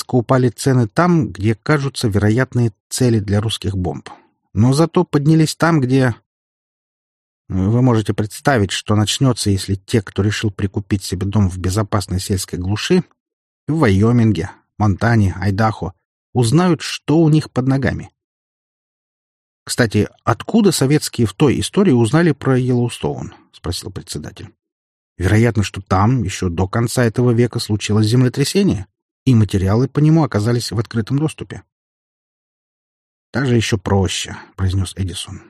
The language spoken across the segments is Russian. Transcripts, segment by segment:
резко упали цены там, где кажутся вероятные цели для русских бомб. Но зато поднялись там, где... Вы можете представить, что начнется, если те, кто решил прикупить себе дом в безопасной сельской глуши, в Вайоминге, Монтане, Айдахо, узнают, что у них под ногами. Кстати, откуда советские в той истории узнали про Йеллоустоун? — спросил председатель. Вероятно, что там еще до конца этого века случилось землетрясение, и материалы по нему оказались в открытом доступе. «Даже еще проще», — произнес Эдисон.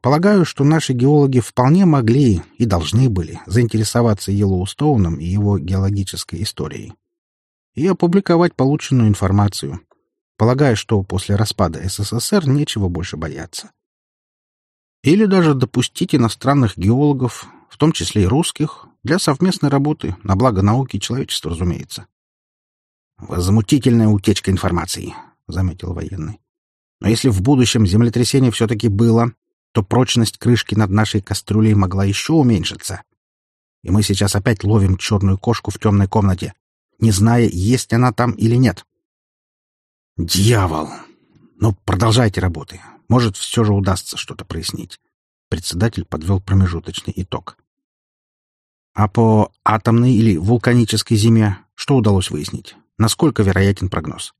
«Полагаю, что наши геологи вполне могли и должны были заинтересоваться Йеллоустоуном и его геологической историей и опубликовать полученную информацию, полагая, что после распада СССР нечего больше бояться. Или даже допустить иностранных геологов, в том числе и русских, для совместной работы, на благо науки и человечества, разумеется. «Возмутительная утечка информации», — заметил военный. «Но если в будущем землетрясение все-таки было, то прочность крышки над нашей кастрюлей могла еще уменьшиться. И мы сейчас опять ловим черную кошку в темной комнате, не зная, есть она там или нет. Дьявол! Ну, продолжайте работы. Может, все же удастся что-то прояснить. Председатель подвел промежуточный итог. А по атомной или вулканической зиме что удалось выяснить? Насколько вероятен прогноз?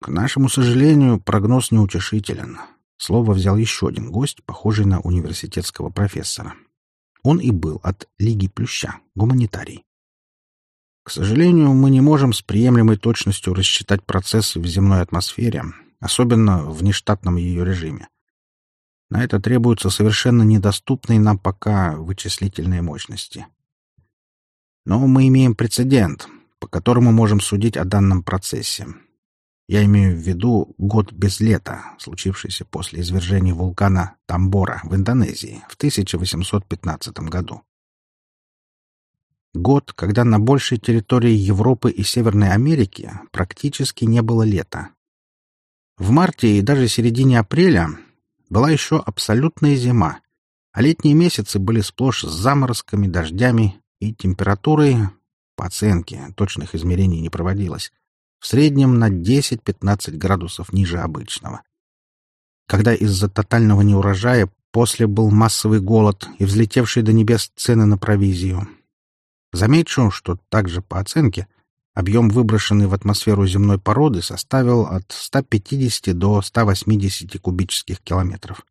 К нашему сожалению, прогноз неутешителен. Слово взял еще один гость, похожий на университетского профессора. Он и был от Лиги Плюща, гуманитарий. К сожалению, мы не можем с приемлемой точностью рассчитать процессы в земной атмосфере, особенно в нештатном ее режиме. На это требуются совершенно недоступные нам пока вычислительные мощности. Но мы имеем прецедент, по которому можем судить о данном процессе. Я имею в виду год без лета, случившийся после извержения вулкана Тамбора в Индонезии в 1815 году. Год, когда на большей территории Европы и Северной Америки практически не было лета. В марте и даже середине апреля была еще абсолютная зима, а летние месяцы были сплошь с заморозками, дождями и температурой, по оценке, точных измерений не проводилось, в среднем на 10-15 градусов ниже обычного. Когда из-за тотального неурожая после был массовый голод и взлетевшие до небес цены на провизию, Замечу, что также по оценке объем выброшенный в атмосферу земной породы составил от 150 до 180 кубических километров.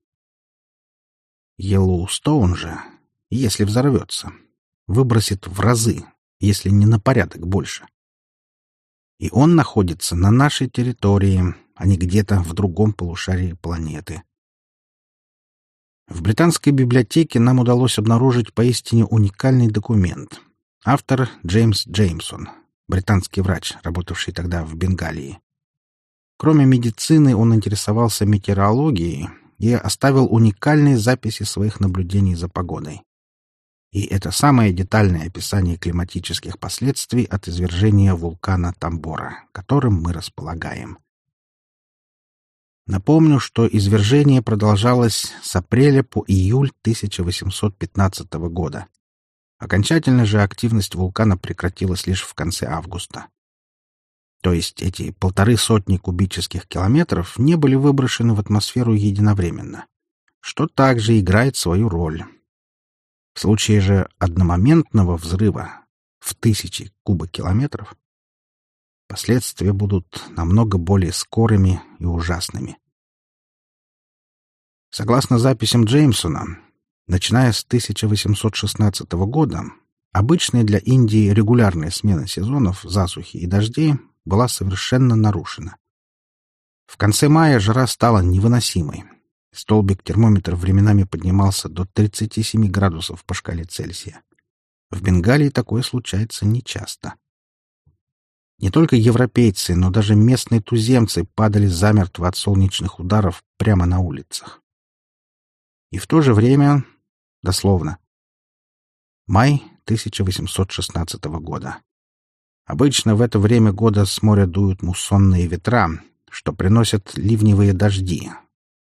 Йеллоустоун же, если взорвется, выбросит в разы, если не на порядок больше. И он находится на нашей территории, а не где-то в другом полушарии планеты. В британской библиотеке нам удалось обнаружить поистине уникальный документ — Автор Джеймс Джеймсон, британский врач, работавший тогда в Бенгалии. Кроме медицины, он интересовался метеорологией и оставил уникальные записи своих наблюдений за погодой. И это самое детальное описание климатических последствий от извержения вулкана Тамбора, которым мы располагаем. Напомню, что извержение продолжалось с апреля по июль 1815 года. Окончательно же активность вулкана прекратилась лишь в конце августа. То есть эти полторы сотни кубических километров не были выброшены в атмосферу единовременно, что также играет свою роль. В случае же одномоментного взрыва в тысячи кубокилометров последствия будут намного более скорыми и ужасными. Согласно записям Джеймсона, Начиная с 1816 года, обычная для Индии регулярная смена сезонов засухи и дождей была совершенно нарушена. В конце мая жара стала невыносимой. Столбик термометра временами поднимался до 37 градусов по шкале Цельсия. В Бенгалии такое случается нечасто. Не только европейцы, но даже местные туземцы падали замертво от солнечных ударов прямо на улицах. И в то же время Дословно. Май 1816 года. Обычно в это время года с моря дуют муссонные ветра, что приносят ливневые дожди.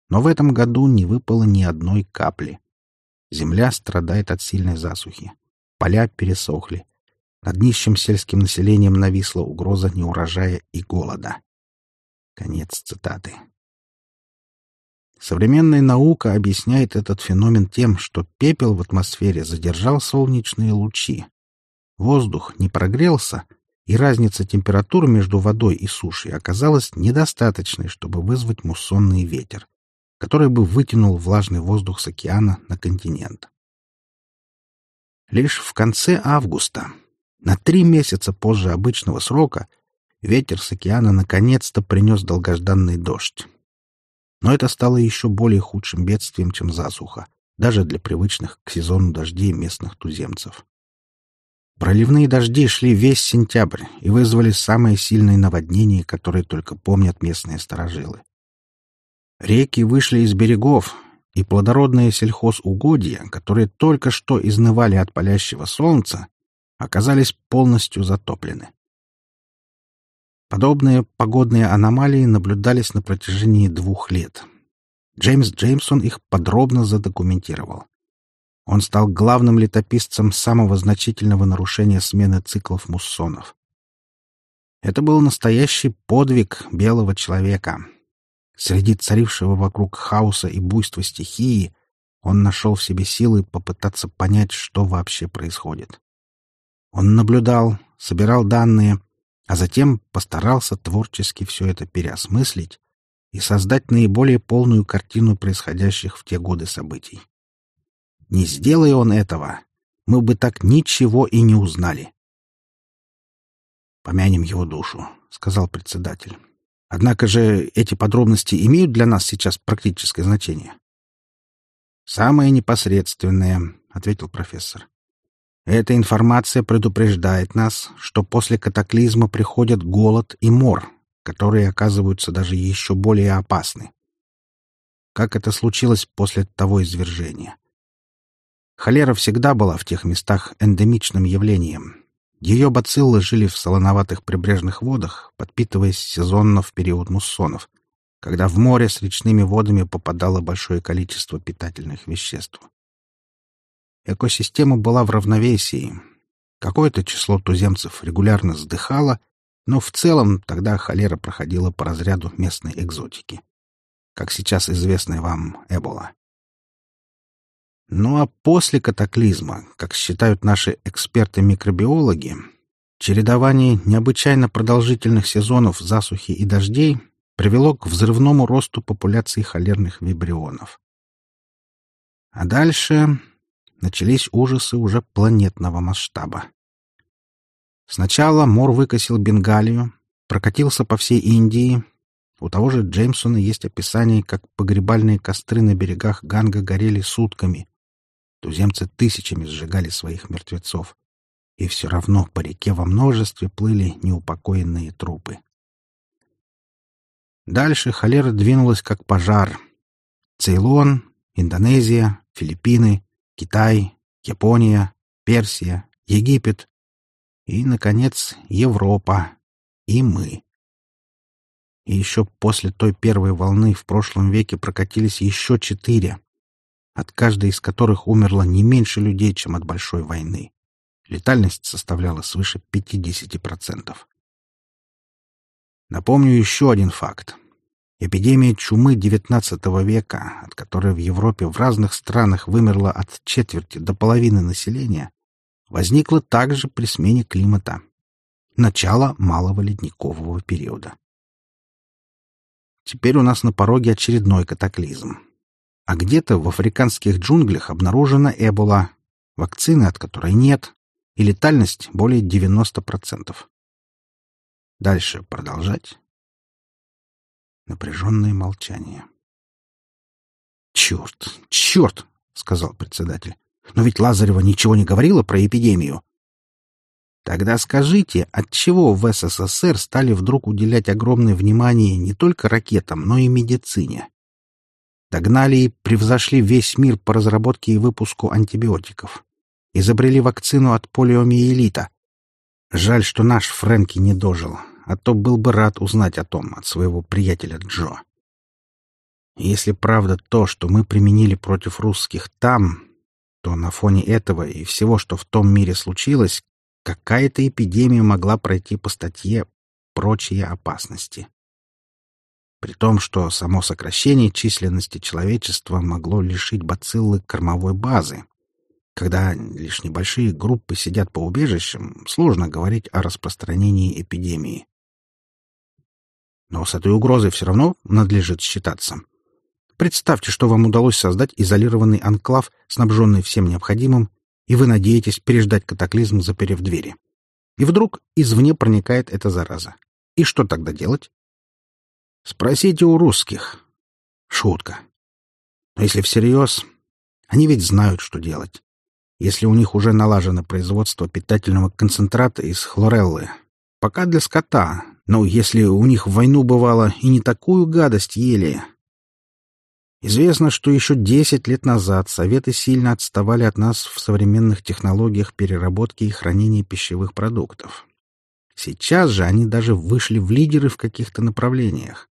Но в этом году не выпало ни одной капли. Земля страдает от сильной засухи. Поля пересохли. Над нищим сельским населением нависла угроза неурожая и голода. Конец цитаты. Современная наука объясняет этот феномен тем, что пепел в атмосфере задержал солнечные лучи. Воздух не прогрелся, и разница температур между водой и сушей оказалась недостаточной, чтобы вызвать муссонный ветер, который бы вытянул влажный воздух с океана на континент. Лишь в конце августа, на три месяца позже обычного срока, ветер с океана наконец-то принес долгожданный дождь. Но это стало еще более худшим бедствием, чем засуха, даже для привычных к сезону дождей местных туземцев. Проливные дожди шли весь сентябрь и вызвали самые сильные наводнения, которые только помнят местные сторожилы. Реки вышли из берегов, и плодородные сельхозугодья, которые только что изнывали от палящего солнца, оказались полностью затоплены. Подобные погодные аномалии наблюдались на протяжении двух лет. Джеймс Джеймсон их подробно задокументировал. Он стал главным летописцем самого значительного нарушения смены циклов муссонов. Это был настоящий подвиг белого человека. Среди царившего вокруг хаоса и буйства стихии он нашел в себе силы попытаться понять, что вообще происходит. Он наблюдал, собирал данные, а затем постарался творчески все это переосмыслить и создать наиболее полную картину происходящих в те годы событий. Не сделая он этого, мы бы так ничего и не узнали. «Помянем его душу», — сказал председатель. «Однако же эти подробности имеют для нас сейчас практическое значение». «Самое непосредственное», — ответил профессор. Эта информация предупреждает нас, что после катаклизма приходят голод и мор, которые оказываются даже еще более опасны. Как это случилось после того извержения? Холера всегда была в тех местах эндемичным явлением. Ее бациллы жили в солоноватых прибрежных водах, подпитываясь сезонно в период муссонов, когда в море с речными водами попадало большое количество питательных веществ. Экосистема была в равновесии. Какое-то число туземцев регулярно сдыхало, но в целом тогда холера проходила по разряду местной экзотики. Как сейчас известная вам Эбола. Ну а после катаклизма, как считают наши эксперты-микробиологи, чередование необычайно продолжительных сезонов засухи и дождей привело к взрывному росту популяции холерных вибрионов. А дальше начались ужасы уже планетного масштаба. Сначала Мор выкосил Бенгалию, прокатился по всей Индии. У того же Джеймсона есть описание, как погребальные костры на берегах Ганга горели сутками. Туземцы тысячами сжигали своих мертвецов. И все равно по реке во множестве плыли неупокоенные трупы. Дальше холера двинулась как пожар. Цейлон, Индонезия, Филиппины, Китай, Япония, Персия, Египет и, наконец, Европа и мы. И еще после той первой волны в прошлом веке прокатились еще четыре, от каждой из которых умерло не меньше людей, чем от большой войны. Летальность составляла свыше 50%. Напомню еще один факт. Эпидемия чумы XIX века, от которой в Европе в разных странах вымерло от четверти до половины населения, возникла также при смене климата. Начало малого ледникового периода. Теперь у нас на пороге очередной катаклизм. А где-то в африканских джунглях обнаружена эбола, вакцины от которой нет, и летальность более 90%. Дальше продолжать. Напряженное молчание. «Черт! Черт!» — сказал председатель. «Но ведь Лазарева ничего не говорила про эпидемию». Тогда скажите, отчего в СССР стали вдруг уделять огромное внимание не только ракетам, но и медицине? Догнали и превзошли весь мир по разработке и выпуску антибиотиков. Изобрели вакцину от полиомиелита. Жаль, что наш Фрэнки не дожил, а то был бы рад узнать о том от своего приятеля Джо. Если правда то, что мы применили против русских там, то на фоне этого и всего, что в том мире случилось, какая-то эпидемия могла пройти по статье «Прочие опасности». При том, что само сокращение численности человечества могло лишить бациллы кормовой базы. Когда лишь небольшие группы сидят по убежищам, сложно говорить о распространении эпидемии. Но с этой угрозой все равно надлежит считаться. Представьте, что вам удалось создать изолированный анклав, снабженный всем необходимым, и вы надеетесь переждать катаклизм, заперев двери. И вдруг извне проникает эта зараза. И что тогда делать? Спросите у русских. Шутка. Но если всерьез, они ведь знают, что делать. Если у них уже налажено производство питательного концентрата из хлореллы, пока для скота, но если у них в войну бывало и не такую гадость ели, Известно, что еще 10 лет назад Советы сильно отставали от нас в современных технологиях переработки и хранения пищевых продуктов. Сейчас же они даже вышли в лидеры в каких-то направлениях.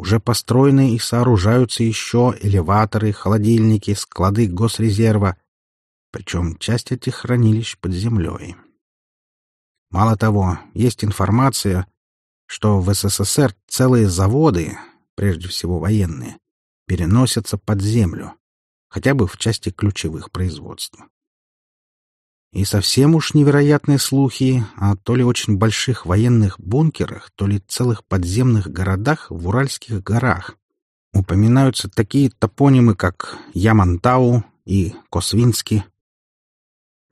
Уже построены и сооружаются еще элеваторы, холодильники, склады госрезерва, причем часть этих хранилищ под землей. Мало того, есть информация, что в СССР целые заводы, прежде всего военные, переносятся под землю, хотя бы в части ключевых производств. И совсем уж невероятные слухи о то ли очень больших военных бункерах, то ли целых подземных городах в Уральских горах. Упоминаются такие топонимы, как Ямантау и Косвинский.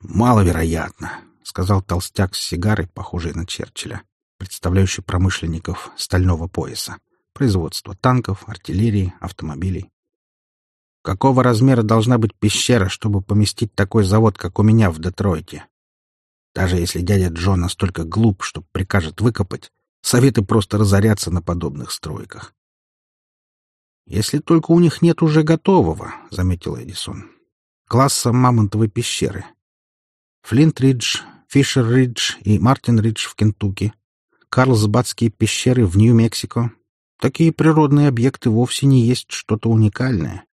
«Маловероятно», — сказал толстяк с сигарой, похожей на Черчилля, представляющий промышленников стального пояса производство танков, артиллерии, автомобилей. Какого размера должна быть пещера, чтобы поместить такой завод, как у меня в Детройте? Даже если дядя Джо настолько глуп, что прикажет выкопать, советы просто разорятся на подобных стройках. «Если только у них нет уже готового», — заметил Эдисон. «Класса Мамонтовой пещеры. Флинт-Ридж, Фишер-Ридж и Мартин-Ридж в Кентукки, Карлсбадские пещеры в Нью-Мексико, Такие природные объекты вовсе не есть что-то уникальное.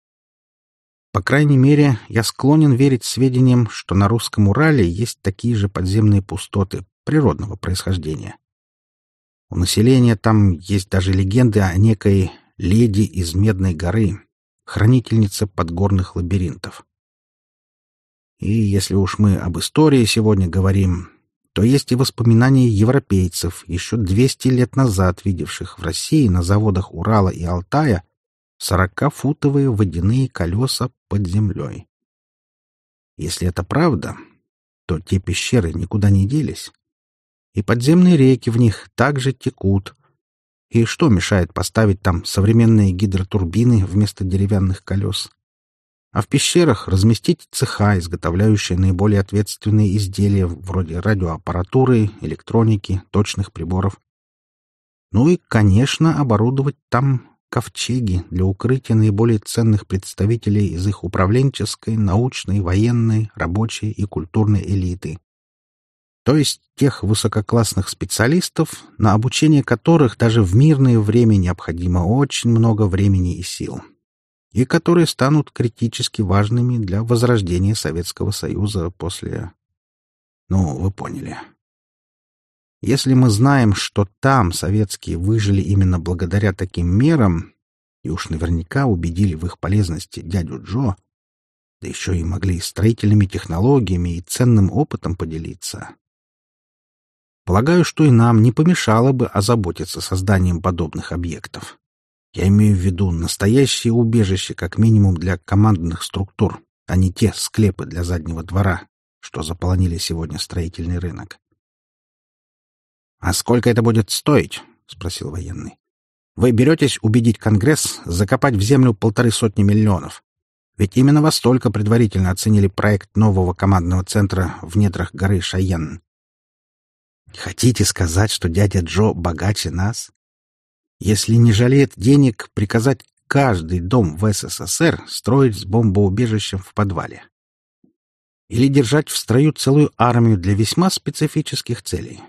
По крайней мере, я склонен верить сведениям, что на русском Урале есть такие же подземные пустоты природного происхождения. У населения там есть даже легенды о некой леди из Медной горы, хранительнице подгорных лабиринтов. И если уж мы об истории сегодня говорим, то есть и воспоминания европейцев, еще 200 лет назад видевших в России на заводах Урала и Алтая 40-футовые водяные колеса под землей. Если это правда, то те пещеры никуда не делись, и подземные реки в них также текут. И что мешает поставить там современные гидротурбины вместо деревянных колес? а в пещерах разместить цеха, изготовляющие наиболее ответственные изделия вроде радиоаппаратуры, электроники, точных приборов. Ну и, конечно, оборудовать там ковчеги для укрытия наиболее ценных представителей из их управленческой, научной, военной, рабочей и культурной элиты. То есть тех высококлассных специалистов, на обучение которых даже в мирное время необходимо очень много времени и сил и которые станут критически важными для возрождения Советского Союза после... Ну, вы поняли. Если мы знаем, что там советские выжили именно благодаря таким мерам, и уж наверняка убедили в их полезности дядю Джо, да еще и могли строительными технологиями и ценным опытом поделиться. Полагаю, что и нам не помешало бы озаботиться созданием подобных объектов. Я имею в виду настоящее убежище как минимум для командных структур, а не те склепы для заднего двора, что заполонили сегодня строительный рынок. «А сколько это будет стоить?» — спросил военный. «Вы беретесь убедить Конгресс закопать в землю полторы сотни миллионов. Ведь именно во столько предварительно оценили проект нового командного центра в недрах горы Шайен. Хотите сказать, что дядя Джо богаче нас? если не жалеет денег, приказать каждый дом в СССР строить с бомбоубежищем в подвале. Или держать в строю целую армию для весьма специфических целей.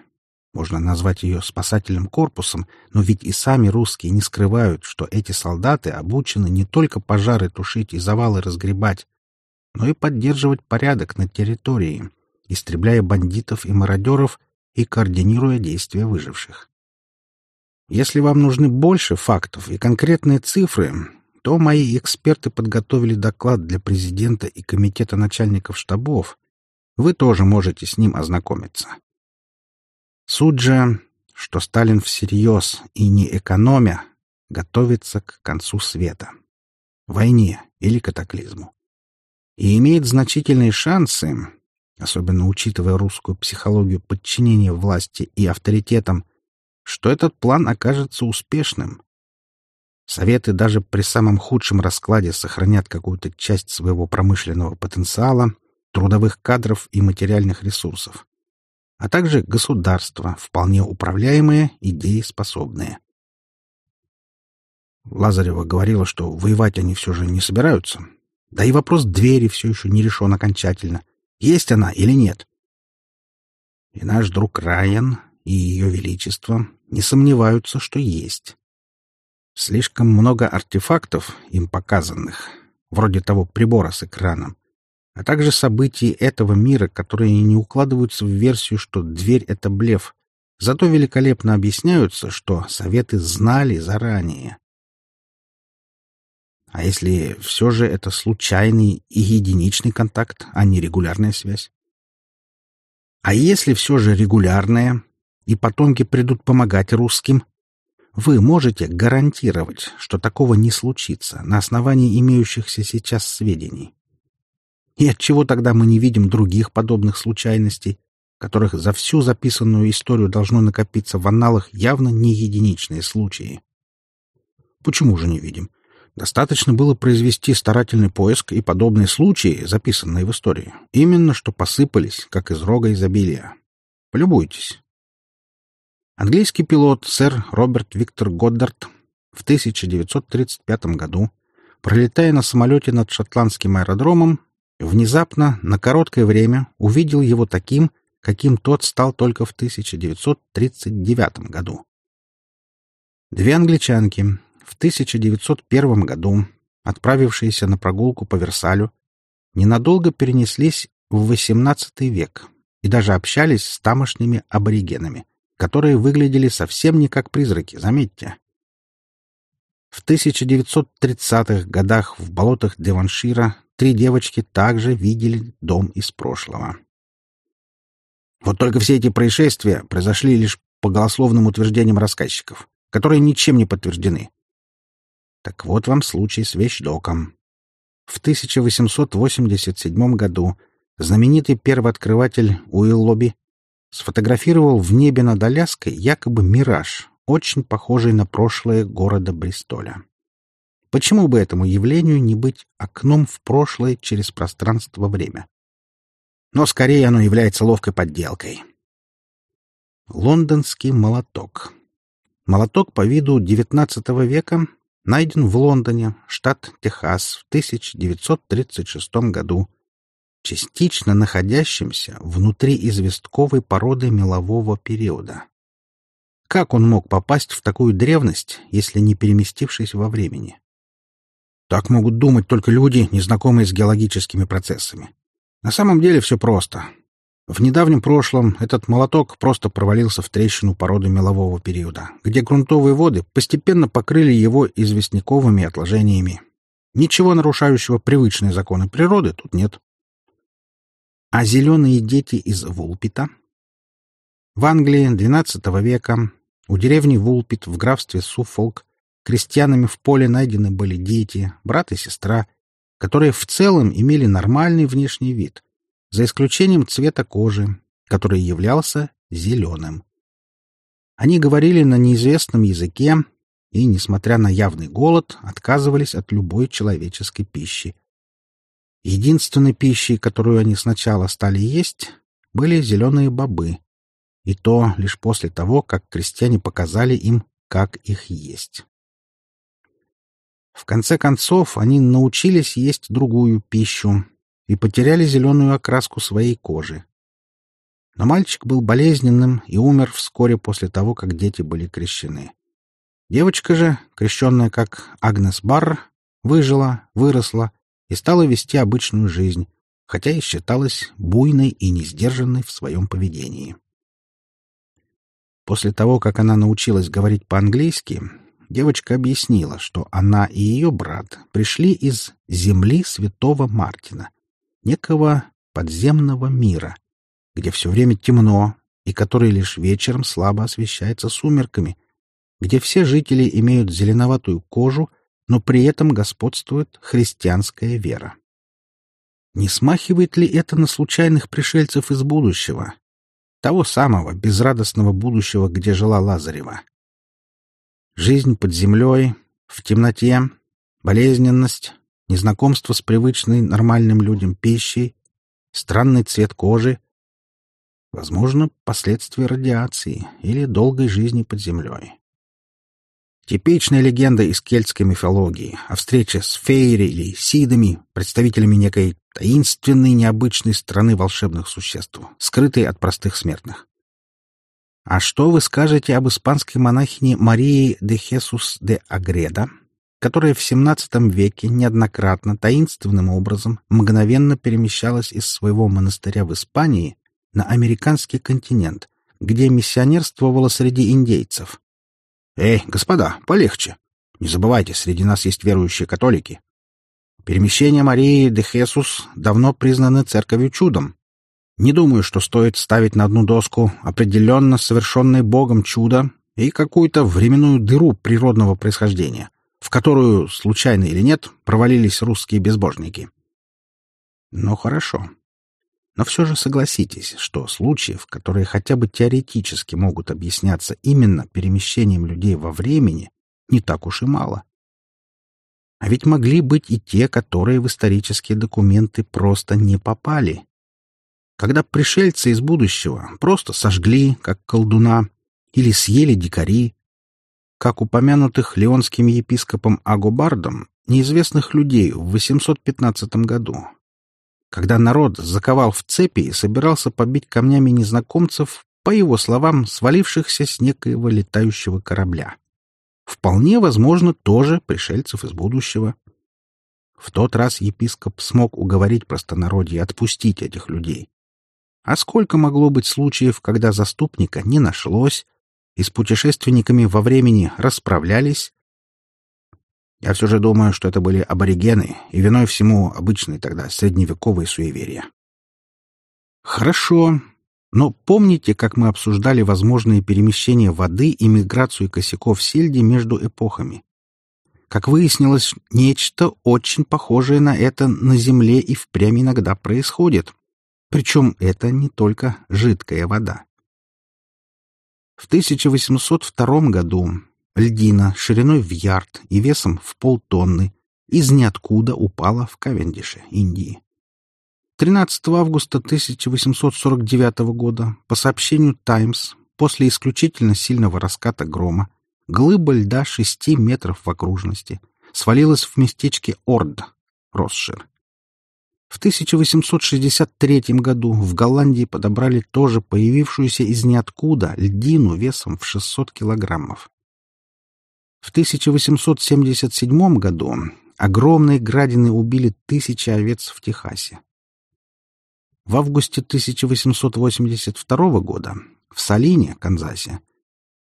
Можно назвать ее спасательным корпусом, но ведь и сами русские не скрывают, что эти солдаты обучены не только пожары тушить и завалы разгребать, но и поддерживать порядок на территории, истребляя бандитов и мародеров и координируя действия выживших. Если вам нужны больше фактов и конкретные цифры, то мои эксперты подготовили доклад для президента и комитета начальников штабов. Вы тоже можете с ним ознакомиться. Суть же, что Сталин всерьез и не экономя готовится к концу света, войне или катаклизму. И имеет значительные шансы, особенно учитывая русскую психологию подчинения власти и авторитетам, что этот план окажется успешным. Советы даже при самом худшем раскладе сохранят какую-то часть своего промышленного потенциала, трудовых кадров и материальных ресурсов а также государства, вполне управляемые и дееспособные. Лазарева говорила, что воевать они все же не собираются. Да и вопрос двери все еще не решен окончательно. Есть она или нет? И наш друг Райан и ее величество не сомневаются, что есть. Слишком много артефактов им показанных, вроде того прибора с экраном, а также событий этого мира, которые не укладываются в версию, что дверь — это блеф, зато великолепно объясняются, что советы знали заранее. А если все же это случайный и единичный контакт, а не регулярная связь? А если все же регулярная, и потомки придут помогать русским, вы можете гарантировать, что такого не случится на основании имеющихся сейчас сведений? И отчего тогда мы не видим других подобных случайностей, которых за всю записанную историю должно накопиться в анналах явно не единичные случаи? Почему же не видим? Достаточно было произвести старательный поиск, и подобные случаи, записанные в истории, именно что посыпались, как из рога изобилия. Полюбуйтесь. Английский пилот сэр Роберт Виктор Годдард в 1935 году, пролетая на самолете над шотландским аэродромом, Внезапно, на короткое время, увидел его таким, каким тот стал только в 1939 году. Две англичанки в 1901 году, отправившиеся на прогулку по Версалю, ненадолго перенеслись в XVIII век и даже общались с тамошними аборигенами, которые выглядели совсем не как призраки, заметьте. В 1930-х годах в болотах Деваншира три девочки также видели дом из прошлого. Вот только все эти происшествия произошли лишь по голословным утверждениям рассказчиков, которые ничем не подтверждены. Так вот вам случай с вещдоком. В 1887 году знаменитый первооткрыватель Уиллоби сфотографировал в небе над Аляской якобы мираж, очень похожий на прошлое города Бристоля. Почему бы этому явлению не быть окном в прошлое через пространство-время? Но скорее оно является ловкой подделкой. Лондонский молоток. Молоток по виду XIX века найден в Лондоне, штат Техас, в 1936 году, частично находящимся внутри известковой породы мелового периода. Как он мог попасть в такую древность, если не переместившись во времени? Так могут думать только люди, незнакомые с геологическими процессами. На самом деле все просто. В недавнем прошлом этот молоток просто провалился в трещину породы мелового периода, где грунтовые воды постепенно покрыли его известняковыми отложениями. Ничего нарушающего привычные законы природы тут нет. А зеленые дети из Вулпита? В Англии XII века у деревни Вулпит в графстве Суффолк Крестьянами в поле найдены были дети, брат и сестра, которые в целом имели нормальный внешний вид, за исключением цвета кожи, который являлся зеленым. Они говорили на неизвестном языке и, несмотря на явный голод, отказывались от любой человеческой пищи. Единственной пищей, которую они сначала стали есть, были зеленые бобы, и то лишь после того, как крестьяне показали им, как их есть. В конце концов, они научились есть другую пищу и потеряли зеленую окраску своей кожи. Но мальчик был болезненным и умер вскоре после того, как дети были крещены. Девочка же, крещенная как Агнес Барр, выжила, выросла и стала вести обычную жизнь, хотя и считалась буйной и несдержанной в своем поведении. После того, как она научилась говорить по-английски, девочка объяснила, что она и ее брат пришли из земли святого Мартина, некого подземного мира, где все время темно и который лишь вечером слабо освещается сумерками, где все жители имеют зеленоватую кожу, но при этом господствует христианская вера. Не смахивает ли это на случайных пришельцев из будущего? Того самого безрадостного будущего, где жила Лазарева. Жизнь под землей, в темноте, болезненность, незнакомство с привычной нормальным людям пищей, странный цвет кожи, возможно, последствия радиации или долгой жизни под землей. Типичная легенда из кельтской мифологии о встрече с фейри или сидами, представителями некой таинственной необычной страны волшебных существ, скрытой от простых смертных. А что вы скажете об испанской монахине Марии де Хесус де Агреда, которая в XVII веке неоднократно таинственным образом мгновенно перемещалась из своего монастыря в Испании на американский континент, где миссионерствовала среди индейцев? Эй, господа, полегче. Не забывайте, среди нас есть верующие католики. Перемещения Марии де Хесус давно признаны церковью чудом. Не думаю, что стоит ставить на одну доску определенно совершенное Богом чудо и какую-то временную дыру природного происхождения, в которую, случайно или нет, провалились русские безбожники. Ну, хорошо. Но все же согласитесь, что случаев, которые хотя бы теоретически могут объясняться именно перемещением людей во времени, не так уж и мало. А ведь могли быть и те, которые в исторические документы просто не попали. Когда пришельцы из будущего просто сожгли, как колдуна, или съели дикари, как упомянутых леонским епископом Агобардом, неизвестных людей в 815 году, когда народ заковал в цепи и собирался побить камнями незнакомцев, по его словам, свалившихся с некоего летающего корабля. Вполне возможно, тоже пришельцев из будущего. В тот раз епископ смог уговорить простонародье отпустить этих людей. А сколько могло быть случаев, когда заступника не нашлось, и с путешественниками во времени расправлялись? Я все же думаю, что это были аборигены, и виной всему обычные тогда средневековые суеверия. Хорошо, но помните, как мы обсуждали возможные перемещения воды и миграцию косяков сельди между эпохами? Как выяснилось, нечто очень похожее на это на Земле и впрямь иногда происходит. Причем это не только жидкая вода. В 1802 году льдина шириной в ярд и весом в полтонны из ниоткуда упала в Кавендише, Индии. 13 августа 1849 года, по сообщению «Таймс», после исключительно сильного раската грома, глыба льда 6 метров в окружности свалилась в местечке Орд, Росшир. В 1863 году в Голландии подобрали тоже появившуюся из ниоткуда льдину весом в 600 килограммов. В 1877 году огромные градины убили тысячи овец в Техасе. В августе 1882 года в Салине, Канзасе,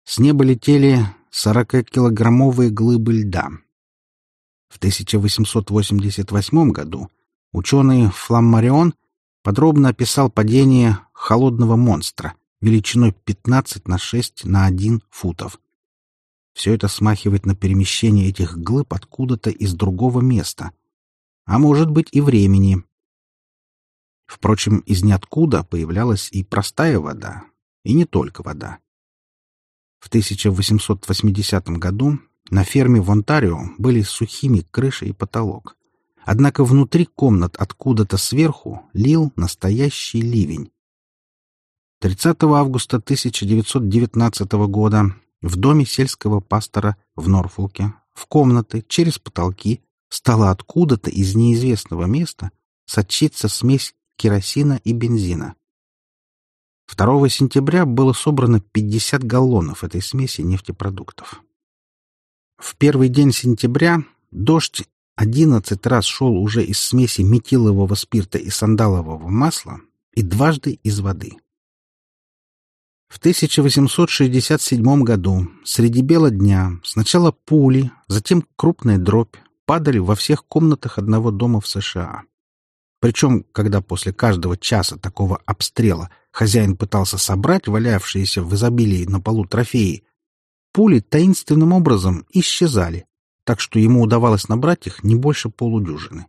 с неба летели 40-килограммовые глыбы льда. В 1888 году ученый Фламмарион подробно описал падение холодного монстра величиной 15 на 6 на 1 футов. Все это смахивает на перемещение этих глыб откуда-то из другого места, а может быть и времени, Впрочем, из ниоткуда появлялась и простая вода, и не только вода. В 1880 году на ферме в Онтарио были сухими крыша и потолок. Однако внутри комнат откуда-то сверху лил настоящий ливень. 30 августа 1919 года в доме сельского пастора в Норфолке в комнаты через потолки стала откуда-то из неизвестного места сочиться смесь керосина и бензина. 2 сентября было собрано 50 галлонов этой смеси нефтепродуктов. В первый день сентября дождь одиннадцать раз шел уже из смеси метилового спирта и сандалового масла и дважды из воды. В 1867 году среди бела дня сначала пули, затем крупная дробь падали во всех комнатах одного дома в США. Причем, когда после каждого часа такого обстрела хозяин пытался собрать валявшиеся в изобилии на полу трофеи, пули таинственным образом исчезали, так что ему удавалось набрать их не больше полудюжины.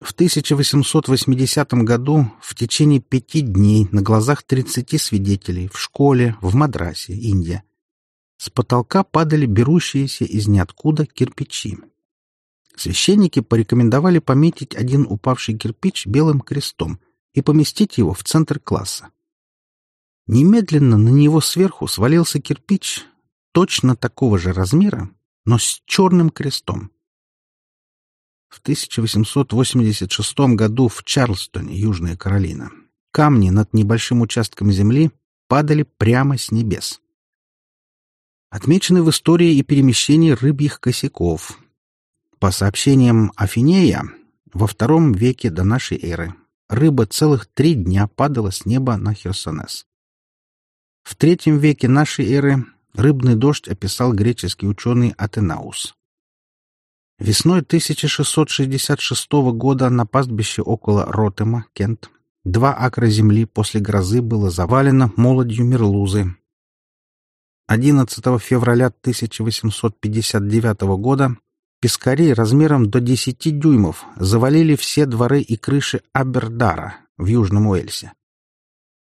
В 1880 году в течение пяти дней на глазах 30 свидетелей в школе в Мадрасе, Индия, с потолка падали берущиеся из ниоткуда кирпичи. Священники порекомендовали пометить один упавший кирпич белым крестом и поместить его в центр класса. Немедленно на него сверху свалился кирпич точно такого же размера, но с черным крестом. В 1886 году в Чарльстоне, Южная Каролина, камни над небольшим участком земли падали прямо с небес. Отмечены в истории и перемещение рыбьих косяков. По сообщениям Афинея, во втором веке до нашей эры рыба целых три дня падала с неба на Херсонес. В третьем веке нашей эры рыбный дождь описал греческий ученый Атенаус. Весной 1666 года на пастбище около Ротема, Кент, два акра земли после грозы было завалено молодью мерлузы. 11 февраля 1859 года пескари размером до 10 дюймов завалили все дворы и крыши Абердара в Южном Уэльсе.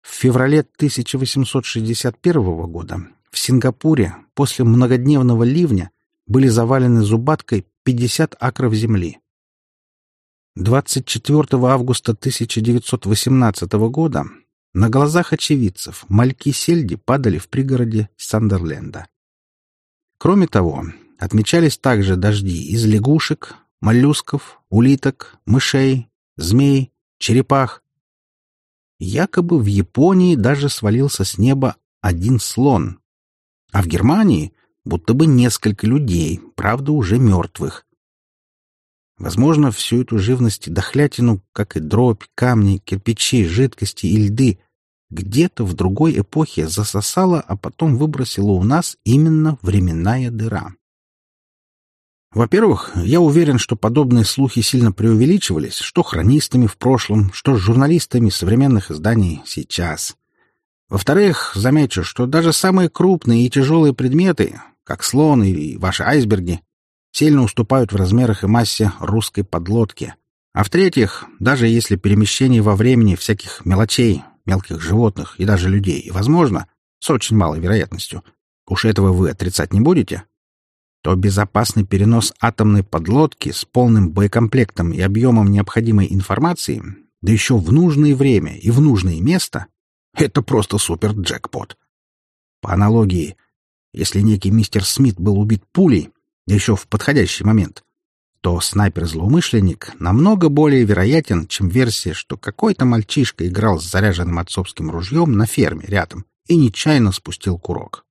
В феврале 1861 года в Сингапуре после многодневного ливня были завалены зубаткой 50 акров земли. 24 августа 1918 года на глазах очевидцев мальки сельди падали в пригороде Сандерленда. Кроме того, отмечались также дожди из лягушек, моллюсков, улиток, мышей, змей, черепах. Якобы в Японии даже свалился с неба один слон, а в Германии будто бы несколько людей, правда, уже мертвых. Возможно, всю эту живность и дохлятину, как и дробь, камни, кирпичи, жидкости и льды, где-то в другой эпохе засосала, а потом выбросила у нас именно временная дыра. Во-первых, я уверен, что подобные слухи сильно преувеличивались, что хронистами в прошлом, что журналистами современных изданий сейчас. Во-вторых, замечу, что даже самые крупные и тяжелые предметы, как слон и ваши айсберги, сильно уступают в размерах и массе русской подлодки. А в-третьих, даже если перемещение во времени всяких мелочей, мелких животных и даже людей возможно, с очень малой вероятностью, уж этого вы отрицать не будете, то безопасный перенос атомной подлодки с полным боекомплектом и объемом необходимой информации, да еще в нужное время и в нужное место, это просто супер-джекпот. По аналогии, если некий мистер Смит был убит пулей, еще в подходящий момент, то снайпер-злоумышленник намного более вероятен, чем версия, что какой-то мальчишка играл с заряженным отцовским ружьем на ферме рядом и нечаянно спустил курок.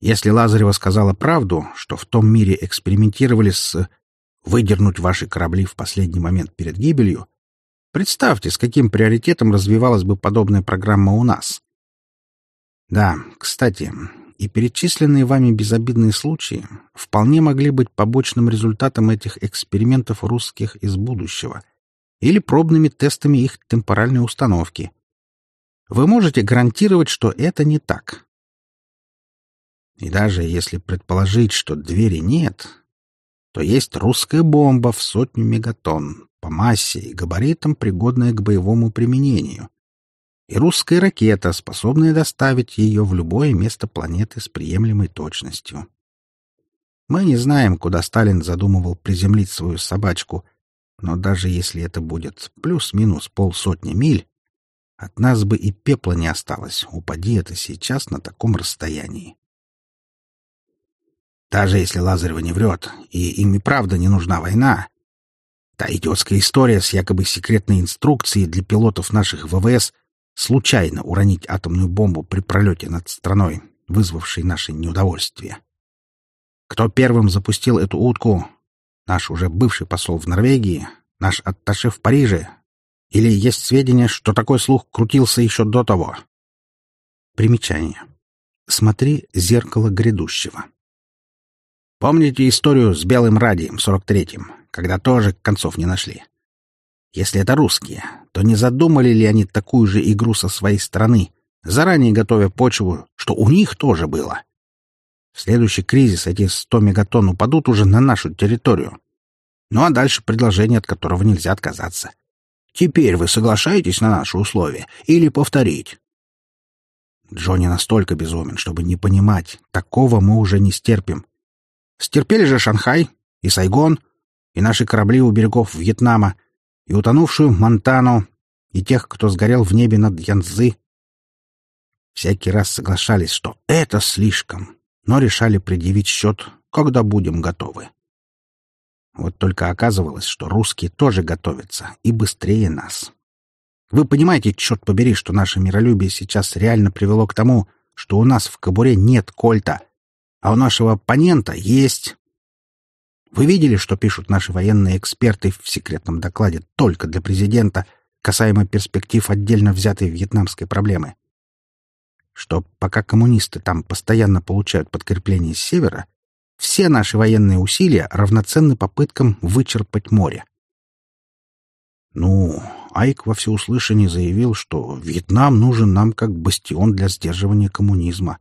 Если Лазарева сказала правду, что в том мире экспериментировали с «выдернуть ваши корабли в последний момент перед гибелью», представьте, с каким приоритетом развивалась бы подобная программа у нас. Да, кстати, и перечисленные вами безобидные случаи вполне могли быть побочным результатом этих экспериментов русских из будущего или пробными тестами их темпоральной установки. Вы можете гарантировать, что это не так. И даже если предположить, что двери нет, то есть русская бомба в сотню мегатонн, по массе и габаритам, пригодная к боевому применению и русская ракета, способная доставить ее в любое место планеты с приемлемой точностью. Мы не знаем, куда Сталин задумывал приземлить свою собачку, но даже если это будет плюс-минус полсотни миль, от нас бы и пепла не осталось, упади это сейчас на таком расстоянии. Даже если Лазарева не врет, и им и правда не нужна война, та идиотская история с якобы секретной инструкцией для пилотов наших ВВС случайно уронить атомную бомбу при пролете над страной, вызвавшей наше неудовольствие. Кто первым запустил эту утку, наш уже бывший посол в Норвегии, наш атташе в Париже? Или есть сведения, что такой слух крутился еще до того? Примечание. Смотри «Зеркало грядущего». Помните историю с Белым Радием, 43-м, когда тоже концов не нашли? Если это русские, то не задумали ли они такую же игру со своей стороны, заранее готовя почву, что у них тоже было? В следующий кризис эти 100 мегатонн упадут уже на нашу территорию. Ну а дальше предложение, от которого нельзя отказаться. Теперь вы соглашаетесь на наши условия или повторить? Джонни настолько безумен, чтобы не понимать, такого мы уже не стерпим. Стерпели же Шанхай и Сайгон, и наши корабли у берегов Вьетнама, и утонувшую Монтану, и тех, кто сгорел в небе над Янцзы. Всякий раз соглашались, что это слишком, но решали предъявить счет, когда будем готовы. Вот только оказывалось, что русские тоже готовятся, и быстрее нас. Вы понимаете, черт побери, что наше миролюбие сейчас реально привело к тому, что у нас в кобуре нет кольта, а у нашего оппонента есть. Вы видели, что пишут наши военные эксперты в секретном докладе только для президента, касаемо перспектив отдельно взятой вьетнамской проблемы? Что пока коммунисты там постоянно получают подкрепление с севера, все наши военные усилия равноценны попыткам вычерпать море. Ну, Айк во всеуслышание заявил, что Вьетнам нужен нам как бастион для сдерживания коммунизма.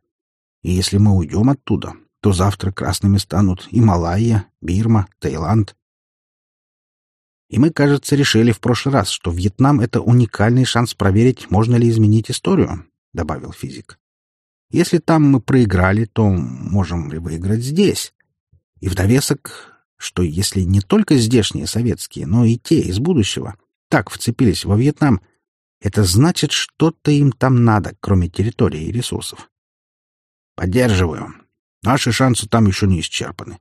И если мы уйдем оттуда, то завтра красными станут Ималайя, Бирма, Таиланд. И мы, кажется, решили в прошлый раз, что Вьетнам — это уникальный шанс проверить, можно ли изменить историю, — добавил физик. Если там мы проиграли, то можем ли выиграть здесь? И в довесок, что если не только здешние советские, но и те из будущего так вцепились во Вьетнам, это значит, что-то им там надо, кроме территории и ресурсов. Поддерживаю. Наши шансы там еще не исчерпаны.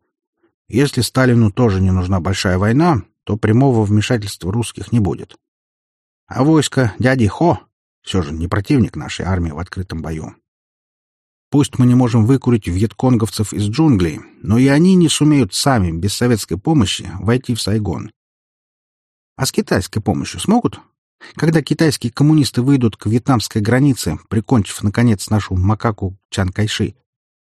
Если Сталину тоже не нужна большая война, то прямого вмешательства русских не будет. А войско дяди Хо все же не противник нашей армии в открытом бою. Пусть мы не можем выкурить вьетконговцев из джунглей, но и они не сумеют сами, без советской помощи, войти в Сайгон. А с китайской помощью смогут? Когда китайские коммунисты выйдут к вьетнамской границе, прикончив, наконец, нашу макаку Чан Кайши,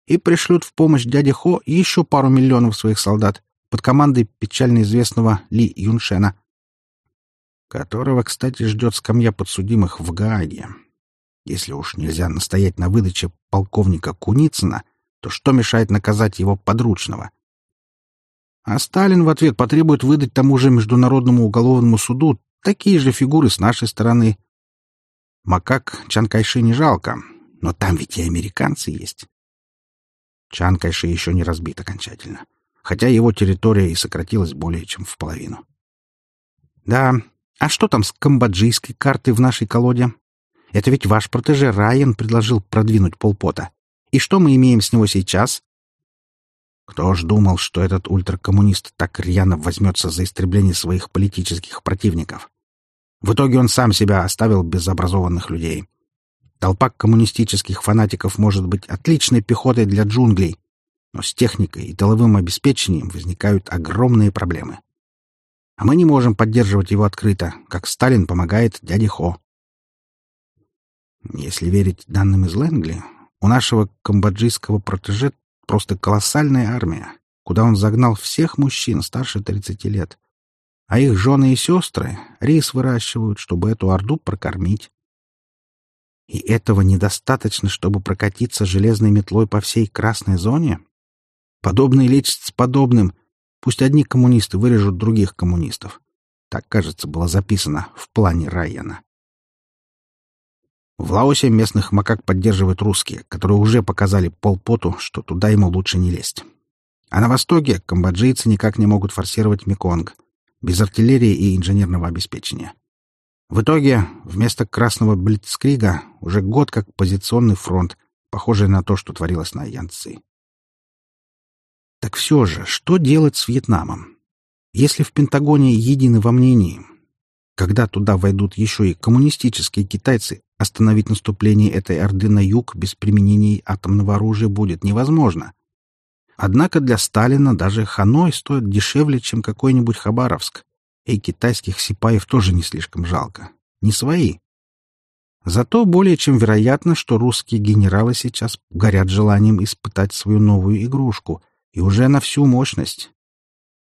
и пришлют в помощь дяде Хо еще пару миллионов своих солдат под командой печально известного Ли Юншена, которого, кстати, ждет скамья подсудимых в Гааге. Если уж нельзя настоять на выдаче полковника Куницына, то что мешает наказать его подручного? А Сталин в ответ потребует выдать тому же Международному уголовному суду такие же фигуры с нашей стороны. Макак Чан Кайши не жалко, но там ведь и американцы есть. Чан Кайши еще не разбит окончательно, хотя его территория и сократилась более чем в половину. Да, а что там с камбоджийской картой в нашей колоде? Это ведь ваш протеже Райан предложил продвинуть полпота. И что мы имеем с него сейчас? Кто ж думал, что этот ультракоммунист так рьяно возьмется за истребление своих политических противников? В итоге он сам себя оставил без образованных людей. Толпа коммунистических фанатиков может быть отличной пехотой для джунглей, но с техникой и тыловым обеспечением возникают огромные проблемы. А мы не можем поддерживать его открыто, как Сталин помогает дяде Хо. Если верить данным из Лэнгли, у нашего камбоджийского протеже просто колоссальная армия, куда он загнал всех мужчин старше 30 лет. А их жены и сестры рис выращивают, чтобы эту орду прокормить. И этого недостаточно, чтобы прокатиться железной метлой по всей красной зоне? Подобное лечит с подобным. Пусть одни коммунисты вырежут других коммунистов. Так, кажется, было записано в плане Райана. В Лаосе местных макак поддерживают русские, которые уже показали полпоту, что туда ему лучше не лезть. А на востоке камбоджийцы никак не могут форсировать Меконг, без артиллерии и инженерного обеспечения. В итоге вместо красного блицкрига уже год как позиционный фронт, похожий на то, что творилось на Янцзы. Так все же, что делать с Вьетнамом? Если в Пентагоне едины во мнении, когда туда войдут еще и коммунистические китайцы, остановить наступление этой орды на юг без применения атомного оружия будет невозможно. Однако для Сталина даже Ханой стоит дешевле, чем какой-нибудь Хабаровск. И китайских сипаев тоже не слишком жалко. Не свои. Зато более чем вероятно, что русские генералы сейчас горят желанием испытать свою новую игрушку, и уже на всю мощность.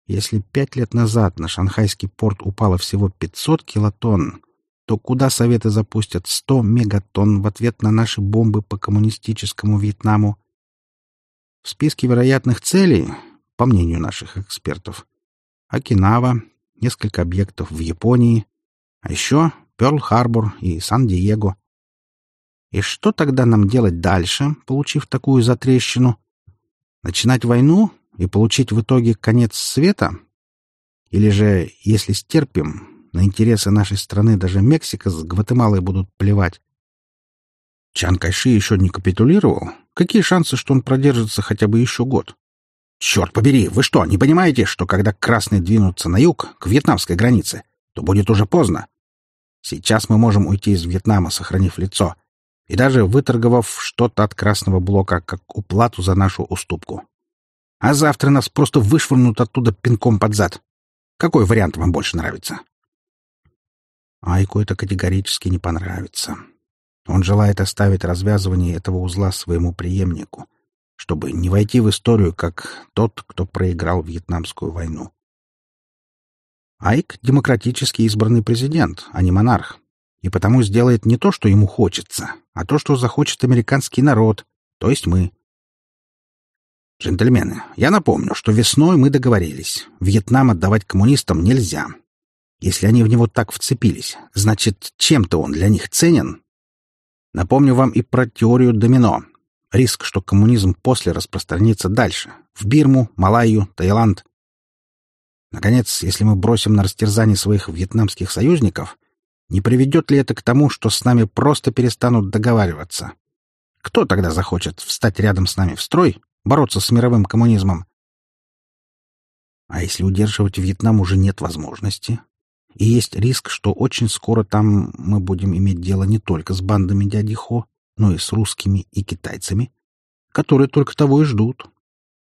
Если пять лет назад на шанхайский порт упало всего 500 килотонн, то куда Советы запустят 100 мегатонн в ответ на наши бомбы по коммунистическому Вьетнаму? В списке вероятных целей, по мнению наших экспертов, Окинава, несколько объектов в Японии, а еще Пёрл-Харбор и Сан-Диего. И что тогда нам делать дальше, получив такую затрещину? Начинать войну и получить в итоге конец света? Или же, если стерпим, на интересы нашей страны даже Мексика с Гватемалой будут плевать. Чан Кайши еще не капитулировал. Какие шансы, что он продержится хотя бы еще год? Черт побери, вы что, не понимаете, что когда красные двинутся на юг, к вьетнамской границе, то будет уже поздно? Сейчас мы можем уйти из Вьетнама, сохранив лицо, и даже выторговав что-то от красного блока как уплату за нашу уступку. А завтра нас просто вышвырнут оттуда пинком под зад. Какой вариант вам больше нравится? Айку это категорически не понравится. Он желает оставить развязывание этого узла своему преемнику, чтобы не войти в историю как тот, кто проиграл Вьетнамскую войну. Айк — демократически избранный президент, а не монарх, и потому сделает не то, что ему хочется, а то, что захочет американский народ, то есть мы. Джентльмены, я напомню, что весной мы договорились. Вьетнам отдавать коммунистам нельзя, если они в него так вцепились, значит, чем-то он для них ценен. Напомню вам и про теорию домино. Риск, что коммунизм после распространится дальше. В Бирму, Малайю, Таиланд. Наконец, если мы бросим на растерзание своих вьетнамских союзников, не приведет ли это к тому, что с нами просто перестанут договариваться? Кто тогда захочет встать рядом с нами в строй, бороться с мировым коммунизмом? А если удерживать Вьетнам уже нет возможности, и есть риск, что очень скоро там мы будем иметь дело не только с бандами дяди Хо, но и с русскими и китайцами, которые только того и ждут.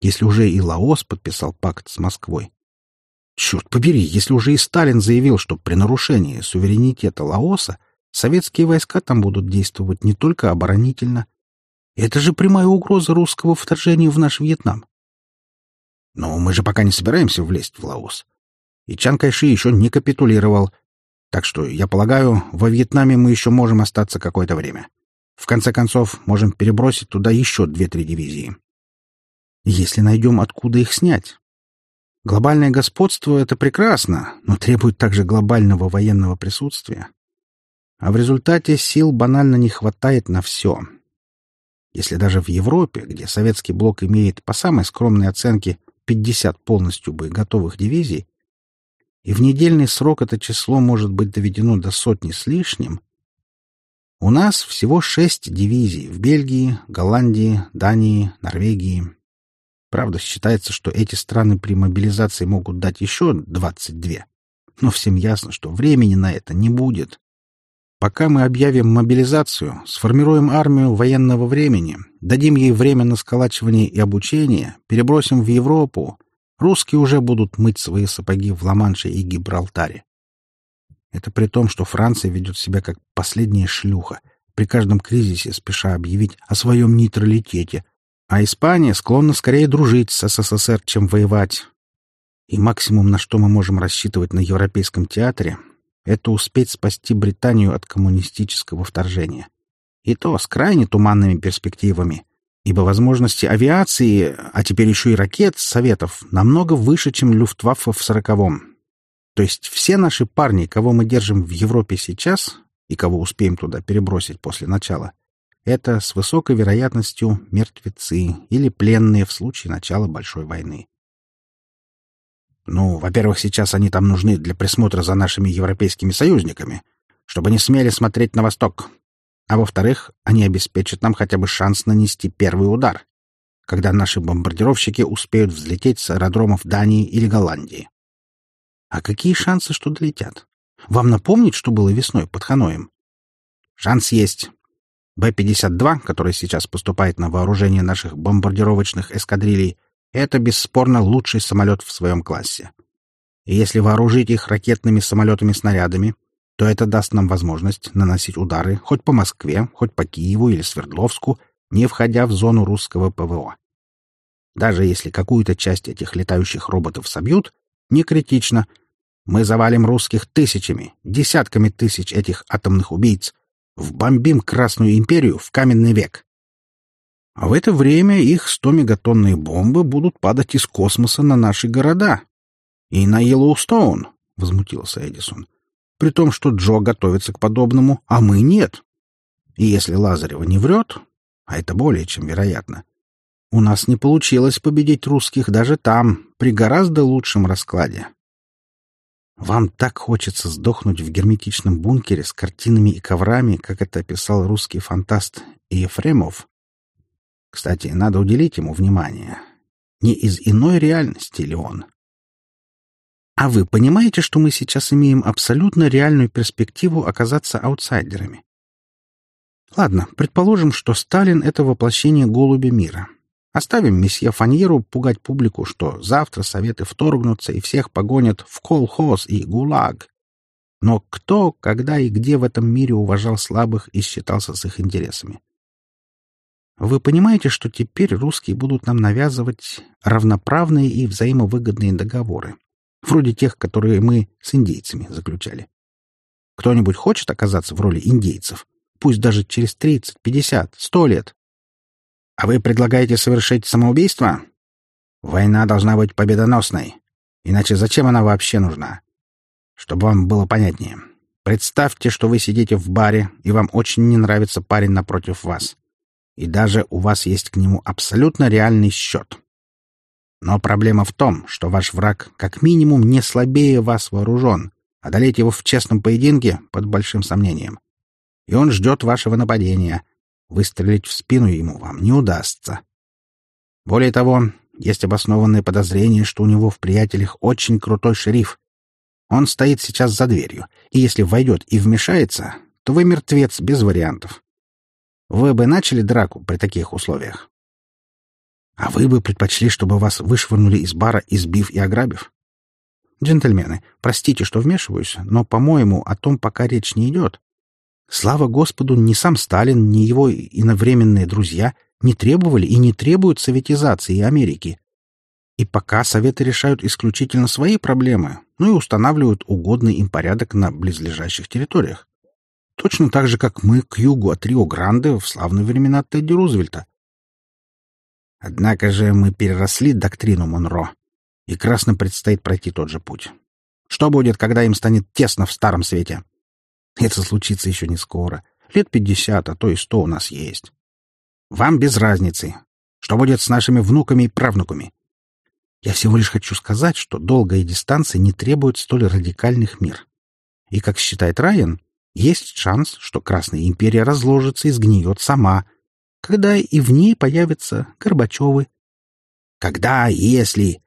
Если уже и Лаос подписал пакт с Москвой. Черт побери, если уже и Сталин заявил, что при нарушении суверенитета Лаоса советские войска там будут действовать не только оборонительно. Это же прямая угроза русского вторжения в наш Вьетнам. Но мы же пока не собираемся влезть в Лаос и Чан Кайши еще не капитулировал. Так что, я полагаю, во Вьетнаме мы еще можем остаться какое-то время. В конце концов, можем перебросить туда еще две-три дивизии. Если найдем, откуда их снять. Глобальное господство — это прекрасно, но требует также глобального военного присутствия. А в результате сил банально не хватает на все. Если даже в Европе, где советский блок имеет по самой скромной оценке 50 полностью боеготовых дивизий, и в недельный срок это число может быть доведено до сотни с лишним, у нас всего шесть дивизий в Бельгии, Голландии, Дании, Норвегии. Правда, считается, что эти страны при мобилизации могут дать еще 22. Но всем ясно, что времени на это не будет. Пока мы объявим мобилизацию, сформируем армию военного времени, дадим ей время на сколачивание и обучение, перебросим в Европу, Русские уже будут мыть свои сапоги в Ла-Манше и Гибралтаре. Это при том, что Франция ведет себя как последняя шлюха, при каждом кризисе спеша объявить о своем нейтралитете, а Испания склонна скорее дружить с СССР, чем воевать. И максимум, на что мы можем рассчитывать на Европейском театре, это успеть спасти Британию от коммунистического вторжения. И то с крайне туманными перспективами — ибо возможности авиации, а теперь еще и ракет Советов, намного выше, чем Люфтваффе в сороковом. То есть все наши парни, кого мы держим в Европе сейчас и кого успеем туда перебросить после начала, это с высокой вероятностью мертвецы или пленные в случае начала большой войны. Ну, во-первых, сейчас они там нужны для присмотра за нашими европейскими союзниками, чтобы не смели смотреть на восток, а во-вторых, они обеспечат нам хотя бы шанс нанести первый удар, когда наши бомбардировщики успеют взлететь с аэродромов Дании или Голландии. А какие шансы, что долетят? Вам напомнить, что было весной под Ханоем? Шанс есть. Б-52, который сейчас поступает на вооружение наших бомбардировочных эскадрилей, Это бесспорно лучший самолет в своем классе. И если вооружить их ракетными самолетами-снарядами, то это даст нам возможность наносить удары хоть по Москве, хоть по Киеву или Свердловску, не входя в зону русского ПВО. Даже если какую-то часть этих летающих роботов собьют, не критично. Мы завалим русских тысячами, десятками тысяч этих атомных убийц, вбомбим Красную империю в каменный век. А в это время их 100-мегатонные бомбы будут падать из космоса на наши города. И на Йеллоустоун, — возмутился Эдисон. При том, что Джо готовится к подобному, а мы нет. И если Лазарева не врет, а это более чем вероятно, у нас не получилось победить русских даже там, при гораздо лучшем раскладе. Вам так хочется сдохнуть в герметичном бункере с картинами и коврами, как это описал русский фантаст Ефремов? Кстати, надо уделить ему внимание. Не из иной реальности ли он? А вы понимаете, что мы сейчас имеем абсолютно реальную перспективу оказаться аутсайдерами? Ладно, предположим, что Сталин — это воплощение голуби мира. Оставим месье Фаньеру пугать публику, что завтра советы вторгнутся и всех погонят в колхоз и гулаг. Но кто, когда и где в этом мире уважал слабых и считался с их интересами? Вы понимаете, что теперь русские будут нам навязывать равноправные и взаимовыгодные договоры, вроде тех, которые мы с индейцами заключали? Кто-нибудь хочет оказаться в роли индейцев, пусть даже через 30, 50, 100 лет? А вы предлагаете совершить самоубийство? Война должна быть победоносной. Иначе зачем она вообще нужна? Чтобы вам было понятнее. Представьте, что вы сидите в баре, и вам очень не нравится парень напротив вас. И даже у вас есть к нему абсолютно реальный счет. Но проблема в том, что ваш враг как минимум не слабее вас вооружен. Одолеть его в честном поединке под большим сомнением. И он ждет вашего нападения — Выстрелить в спину ему вам не удастся. Более того, есть обоснованное подозрение, что у него в приятелях очень крутой шериф. Он стоит сейчас за дверью, и если войдет и вмешается, то вы мертвец без вариантов. Вы бы начали драку при таких условиях? А вы бы предпочли, чтобы вас вышвырнули из бара, избив и ограбив? Джентльмены, простите, что вмешиваюсь, но, по-моему, о том пока речь не идет. Слава Господу, ни сам Сталин, ни его иновременные друзья не требовали и не требуют советизации Америки. И пока Советы решают исключительно свои проблемы, ну и устанавливают угодный им порядок на близлежащих территориях. Точно так же, как мы к югу от Рио-Гранде в славные времена Тедди Рузвельта. Однако же мы переросли доктрину Монро, и красным предстоит пройти тот же путь. Что будет, когда им станет тесно в Старом Свете? Это случится еще не скоро. Лет пятьдесят, а то и сто у нас есть. Вам без разницы. Что будет с нашими внуками и правнуками? Я всего лишь хочу сказать, что долгая дистанция не требует столь радикальных мер. И, как считает Райан, есть шанс, что Красная империя разложится и сгниет сама, когда и в ней появятся Горбачевы. Когда, если...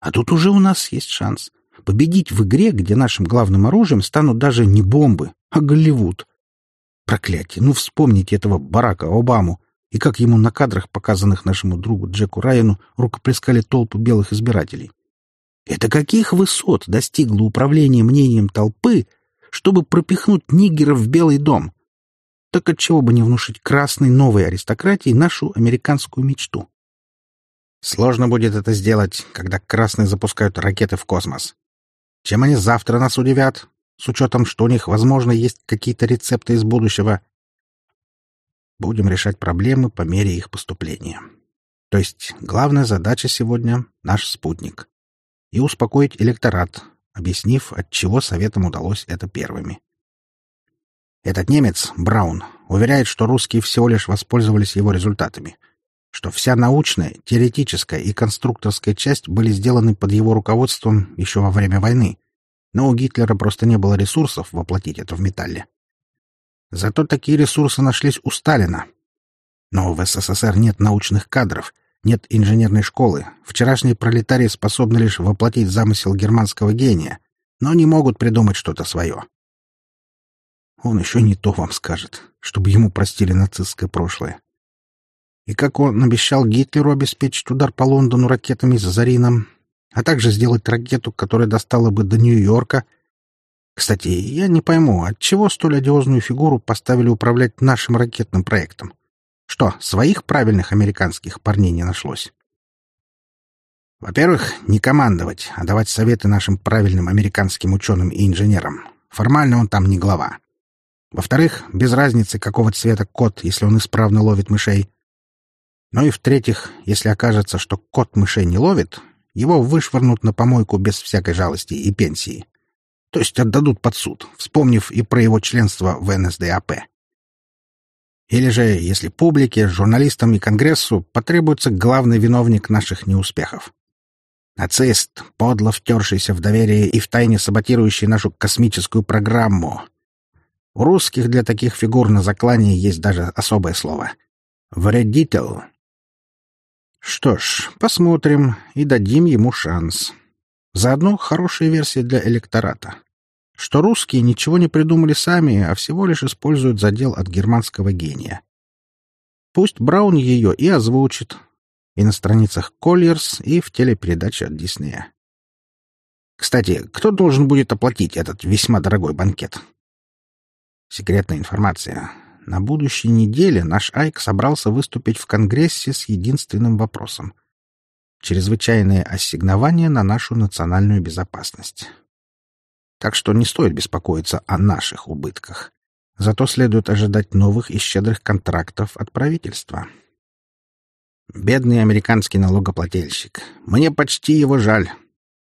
А тут уже у нас есть шанс победить в игре, где нашим главным оружием станут даже не бомбы, а Голливуд. Проклятие! Ну вспомните этого Барака Обаму и как ему на кадрах, показанных нашему другу Джеку Райану, рукоплескали толпу белых избирателей. Это каких высот достигло управление мнением толпы, чтобы пропихнуть нигеров в Белый дом? Так отчего бы не внушить красной новой аристократии нашу американскую мечту? Сложно будет это сделать, когда красные запускают ракеты в космос. Чем они завтра нас удивят, с учетом, что у них, возможно, есть какие-то рецепты из будущего? Будем решать проблемы по мере их поступления. То есть главная задача сегодня — наш спутник. И успокоить электорат, объяснив, от чего советам удалось это первыми. Этот немец, Браун, уверяет, что русские всего лишь воспользовались его результатами, что вся научная, теоретическая и конструкторская часть были сделаны под его руководством еще во время войны, но у Гитлера просто не было ресурсов воплотить это в металле. Зато такие ресурсы нашлись у Сталина. Но в СССР нет научных кадров, нет инженерной школы. Вчерашние пролетарии способны лишь воплотить замысел германского гения, но не могут придумать что-то свое. Он еще не то вам скажет, чтобы ему простили нацистское прошлое. И как он обещал Гитлеру обеспечить удар по Лондону ракетами с Зарином, а также сделать ракету, которая достала бы до Нью-Йорка. Кстати, я не пойму, отчего столь одиозную фигуру поставили управлять нашим ракетным проектом? Что, своих правильных американских парней не нашлось? Во-первых, не командовать, а давать советы нашим правильным американским ученым и инженерам. Формально он там не глава. Во-вторых, без разницы, какого цвета кот, если он исправно ловит мышей. Ну и в-третьих, если окажется, что кот мышей не ловит, его вышвырнут на помойку без всякой жалости и пенсии. То есть отдадут под суд, вспомнив и про его членство в НСДАП. Или же, если публике, журналистам и Конгрессу потребуется главный виновник наших неуспехов. Нацист, подло втершийся в доверие и втайне саботирующий нашу космическую программу. У русских для таких фигур на заклане есть даже особое слово — вредитель. Что ж, посмотрим и дадим ему шанс. Заодно хорошая версия для электората. Что русские ничего не придумали сами, а всего лишь используют задел от германского гения. Пусть Браун ее и озвучит. И на страницах Colliers, и в телепередаче от Диснея. Кстати, кто должен будет оплатить этот весьма дорогой банкет? Секретная информация. На будущей неделе наш Айк собрался выступить в Конгрессе с единственным вопросом. Чрезвычайное ассигнование на нашу национальную безопасность. Так что не стоит беспокоиться о наших убытках. Зато следует ожидать новых и щедрых контрактов от правительства. Бедный американский налогоплательщик. Мне почти его жаль.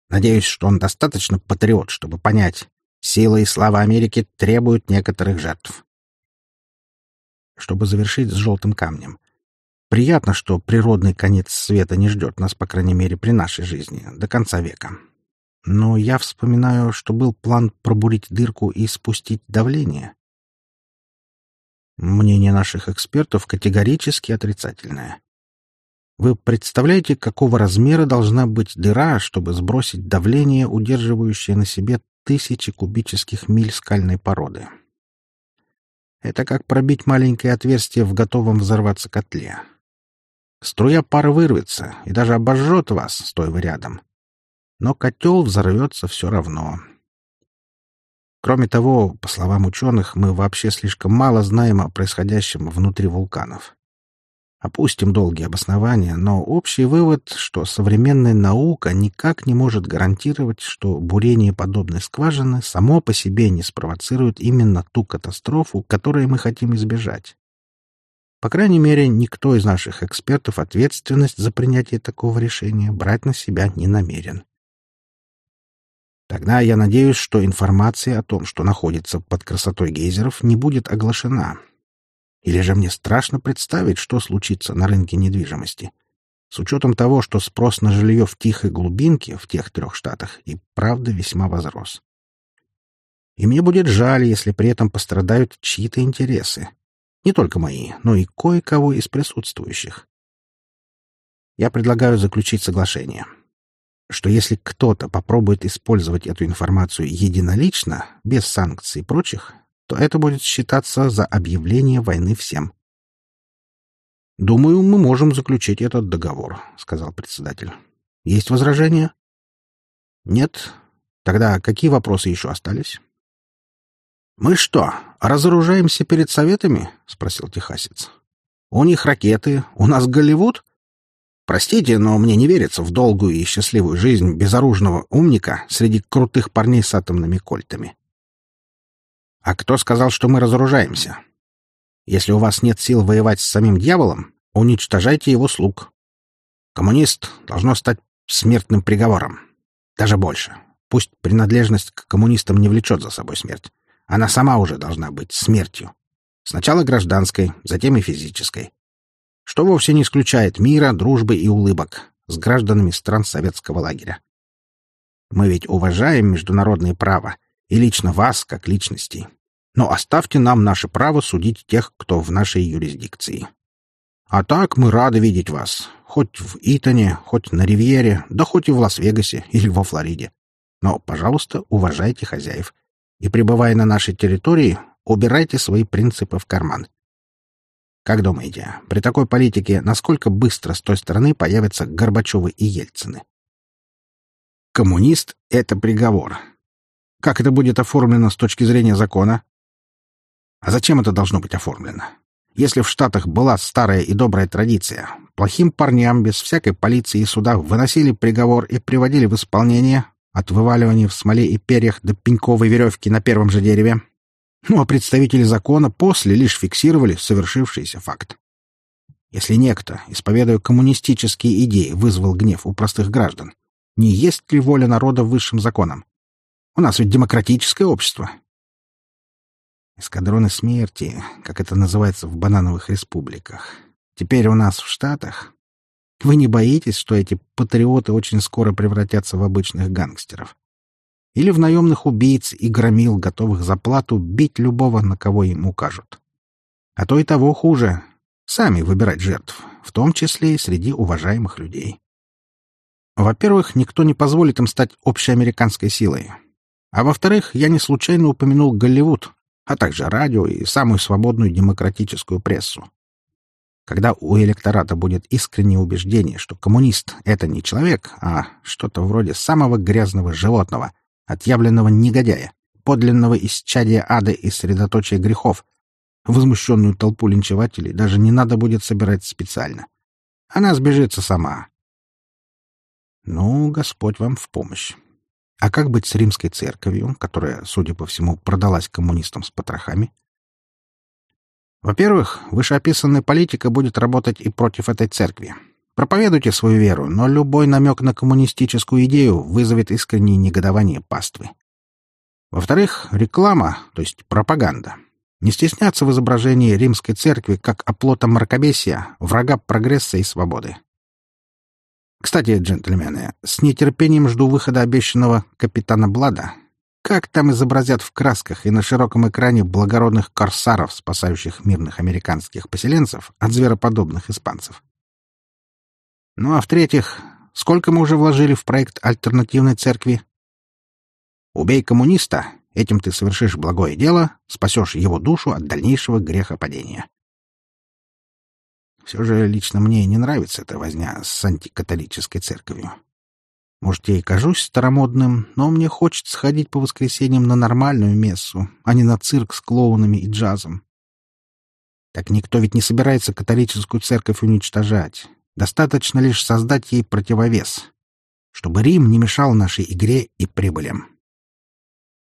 Надеюсь, что он достаточно патриот, чтобы понять, сила и слава Америки требуют некоторых жертв чтобы завершить с желтым камнем. Приятно, что природный конец света не ждет нас, по крайней мере, при нашей жизни, до конца века. Но я вспоминаю, что был план пробурить дырку и спустить давление. Мнение наших экспертов категорически отрицательное. Вы представляете, какого размера должна быть дыра, чтобы сбросить давление, удерживающее на себе тысячи кубических миль скальной породы? Это как пробить маленькое отверстие в готовом взорваться котле. Струя пара вырвется и даже обожжет вас, стоя вы рядом. Но котел взорвется все равно. Кроме того, по словам ученых, мы вообще слишком мало знаем о происходящем внутри вулканов. Опустим долгие обоснования, но общий вывод, что современная наука никак не может гарантировать, что бурение подобной скважины само по себе не спровоцирует именно ту катастрофу, которой мы хотим избежать. По крайней мере, никто из наших экспертов ответственность за принятие такого решения брать на себя не намерен. Тогда я надеюсь, что информация о том, что находится под красотой гейзеров, не будет оглашена, или же мне страшно представить, что случится на рынке недвижимости. С учетом того, что спрос на жилье в тихой глубинке в тех трех штатах и правда весьма возрос. И мне будет жаль, если при этом пострадают чьи-то интересы. Не только мои, но и кое-кого из присутствующих. Я предлагаю заключить соглашение, что если кто-то попробует использовать эту информацию единолично, без санкций и прочих, то это будет считаться за объявление войны всем. «Думаю, мы можем заключить этот договор», — сказал председатель. «Есть возражения?» «Нет? Тогда какие вопросы еще остались?» «Мы что, разоружаемся перед советами?» — спросил техасец. «У них ракеты, у нас Голливуд?» Простите, но мне не верится в долгую и счастливую жизнь безоружного умника среди крутых парней с атомными кольтами. А кто сказал, что мы разоружаемся? Если у вас нет сил воевать с самим дьяволом, уничтожайте его слуг. Коммунист должно стать смертным приговором. Даже больше. Пусть принадлежность к коммунистам не влечет за собой смерть. Она сама уже должна быть смертью. Сначала гражданской, затем и физической. Что вовсе не исключает мира, дружбы и улыбок с гражданами стран советского лагеря. Мы ведь уважаем международное право и лично вас, как личностей. Но оставьте нам наше право судить тех, кто в нашей юрисдикции. А так мы рады видеть вас, хоть в Итоне, хоть на Ривьере, да хоть и в Лас-Вегасе или во Флориде. Но, пожалуйста, уважайте хозяев. И, пребывая на нашей территории, убирайте свои принципы в карман. Как думаете, при такой политике насколько быстро с той стороны появятся Горбачевы и Ельцины? Коммунист — это приговор. Как это будет оформлено с точки зрения закона? А зачем это должно быть оформлено? Если в Штатах была старая и добрая традиция, плохим парням без всякой полиции и суда выносили приговор и приводили в исполнение, от вываливания в смоле и перьях до пеньковой веревки на первом же дереве, ну а представители закона после лишь фиксировали совершившийся факт. Если некто, исповедуя коммунистические идеи, вызвал гнев у простых граждан, не есть ли воля народа высшим законом? У нас ведь демократическое общество. Эскадроны смерти, как это называется в банановых республиках. Теперь у нас в Штатах. Вы не боитесь, что эти патриоты очень скоро превратятся в обычных гангстеров? или в наемных убийц и громил, готовых за плату бить любого, на кого им укажут. А то и того хуже — сами выбирать жертв, в том числе и среди уважаемых людей. Во-первых, никто не позволит им стать общеамериканской силой. А во-вторых, я не случайно упомянул Голливуд, а также радио и самую свободную демократическую прессу. Когда у электората будет искреннее убеждение, что коммунист — это не человек, а что-то вроде самого грязного животного — отъявленного негодяя, подлинного исчадия ада и средоточия грехов. Возмущенную толпу линчевателей даже не надо будет собирать специально. Она сбежится сама. Ну, Господь вам в помощь. А как быть с римской церковью, которая, судя по всему, продалась коммунистам с потрохами? Во-первых, вышеописанная политика будет работать и против этой церкви. Проповедуйте свою веру, но любой намек на коммунистическую идею вызовет искреннее негодование паствы. Во-вторых, реклама, то есть пропаганда. Не стесняться в изображении римской церкви как оплота мракобесия, врага прогресса и свободы. Кстати, джентльмены, с нетерпением жду выхода обещанного капитана Блада. Как там изобразят в красках и на широком экране благородных корсаров, спасающих мирных американских поселенцев от звероподобных испанцев? Ну а в-третьих, сколько мы уже вложили в проект альтернативной церкви? Убей коммуниста, этим ты совершишь благое дело, спасешь его душу от дальнейшего грехопадения. Все же лично мне не нравится эта возня с антикатолической церковью. Может, я и кажусь старомодным, но мне хочется сходить по воскресеньям на нормальную мессу, а не на цирк с клоунами и джазом. Так никто ведь не собирается католическую церковь уничтожать. Достаточно лишь создать ей противовес, чтобы Рим не мешал нашей игре и прибылям.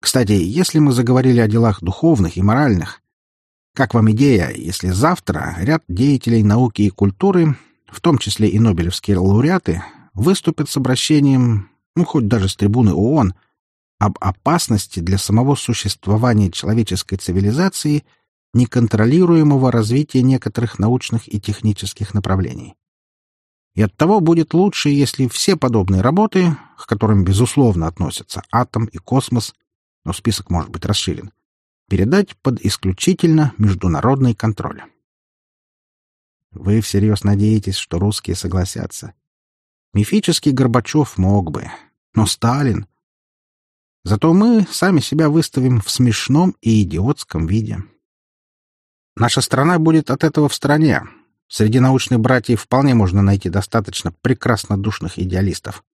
Кстати, если мы заговорили о делах духовных и моральных, как вам идея, если завтра ряд деятелей науки и культуры, в том числе и нобелевские лауреаты, выступят с обращением, ну, хоть даже с трибуны ООН, об опасности для самого существования человеческой цивилизации неконтролируемого развития некоторых научных и технических направлений. И оттого будет лучше, если все подобные работы, к которым, безусловно, относятся атом и космос, но список может быть расширен, передать под исключительно международный контроль. Вы всерьез надеетесь, что русские согласятся? Мифический Горбачев мог бы, но Сталин... Зато мы сами себя выставим в смешном и идиотском виде. Наша страна будет от этого в стороне, Среди научных братьев вполне можно найти достаточно прекрасно душных идеалистов.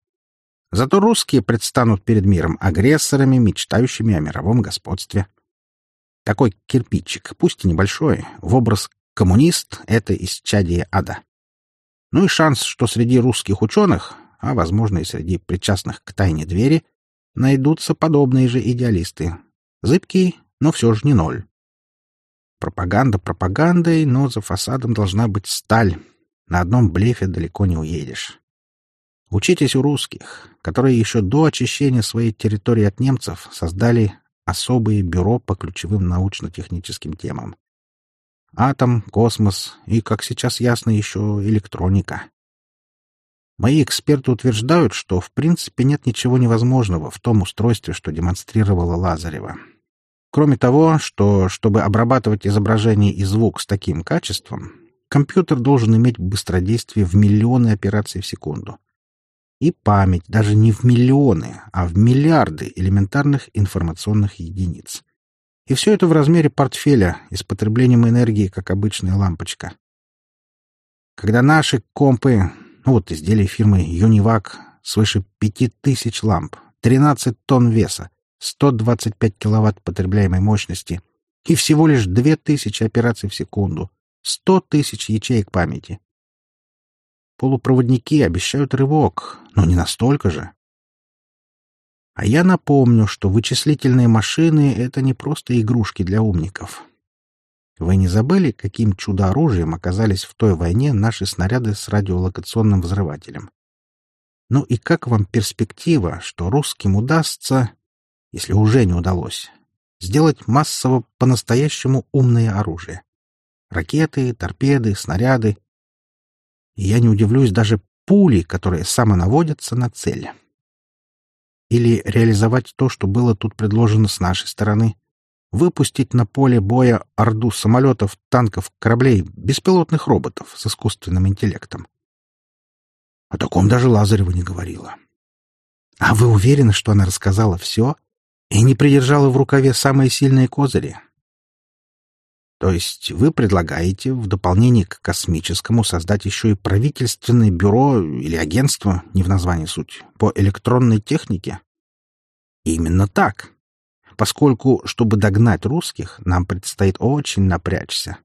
Зато русские предстанут перед миром агрессорами, мечтающими о мировом господстве. Такой кирпичик, пусть и небольшой, в образ «коммунист» — это исчадие ада. Ну и шанс, что среди русских ученых, а, возможно, и среди причастных к тайне двери, найдутся подобные же идеалисты. Зыбкий, но все же не ноль. Пропаганда пропагандой, но за фасадом должна быть сталь. На одном блефе далеко не уедешь. Учитесь у русских, которые еще до очищения своей территории от немцев создали особые бюро по ключевым научно-техническим темам. Атом, космос и, как сейчас ясно, еще электроника. Мои эксперты утверждают, что в принципе нет ничего невозможного в том устройстве, что демонстрировала Лазарева. Кроме того, что, чтобы обрабатывать изображение и звук с таким качеством, компьютер должен иметь быстродействие в миллионы операций в секунду. И память даже не в миллионы, а в миллиарды элементарных информационных единиц. И все это в размере портфеля и с потреблением энергии, как обычная лампочка. Когда наши компы, ну вот изделия фирмы Юнивак, свыше 5000 ламп, 13 тонн веса, 125 киловатт потребляемой мощности и всего лишь 2000 операций в секунду, 100 тысяч ячеек памяти. Полупроводники обещают рывок, но не настолько же. А я напомню, что вычислительные машины — это не просто игрушки для умников. Вы не забыли, каким чудо-оружием оказались в той войне наши снаряды с радиолокационным взрывателем? Ну и как вам перспектива, что русским удастся, если уже не удалось, сделать массово по-настоящему умное оружие? Ракеты, торпеды, снаряды. И я не удивлюсь даже пули, которые самонаводятся на цель или реализовать то, что было тут предложено с нашей стороны. Выпустить на поле боя орду самолетов, танков, кораблей, беспилотных роботов с искусственным интеллектом. О таком даже Лазарева не говорила. А вы уверены, что она рассказала все и не придержала в рукаве самые сильные козыри? То есть вы предлагаете в дополнение к космическому создать еще и правительственное бюро или агентство, не в названии суть, по электронной технике? Именно так. Поскольку, чтобы догнать русских, нам предстоит очень напрячься.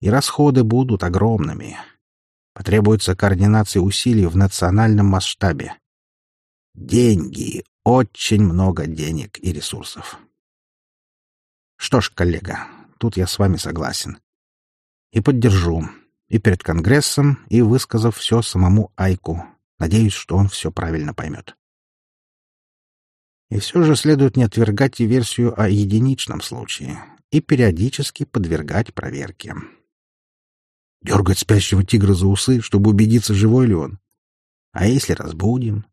И расходы будут огромными. Потребуется координация усилий в национальном масштабе. Деньги, очень много денег и ресурсов. Что ж, коллега, Тут я с вами согласен. И поддержу. И перед Конгрессом, и высказав все самому Айку. Надеюсь, что он все правильно поймет. И все же следует не отвергать и версию о единичном случае и периодически подвергать проверке. Дергать спящего тигра за усы, чтобы убедиться, живой ли он. А если разбудим?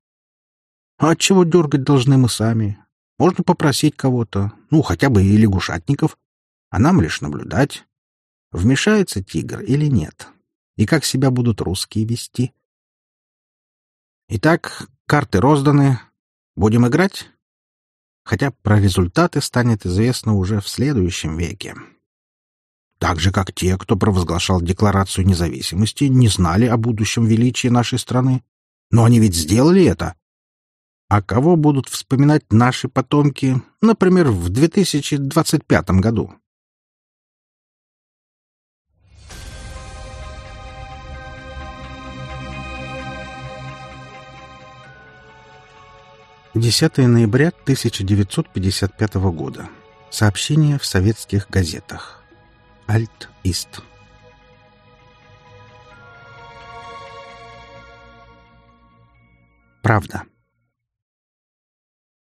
А чего дергать должны мы сами? Можно попросить кого-то, ну, хотя бы и лягушатников, а нам лишь наблюдать, вмешается тигр или нет, и как себя будут русские вести. Итак, карты розданы. Будем играть? Хотя про результаты станет известно уже в следующем веке. Так же, как те, кто провозглашал Декларацию независимости, не знали о будущем величии нашей страны. Но они ведь сделали это. А кого будут вспоминать наши потомки, например, в 2025 году? 10 ноября 1955 года. Сообщение в советских газетах. Альт-Ист. Правда.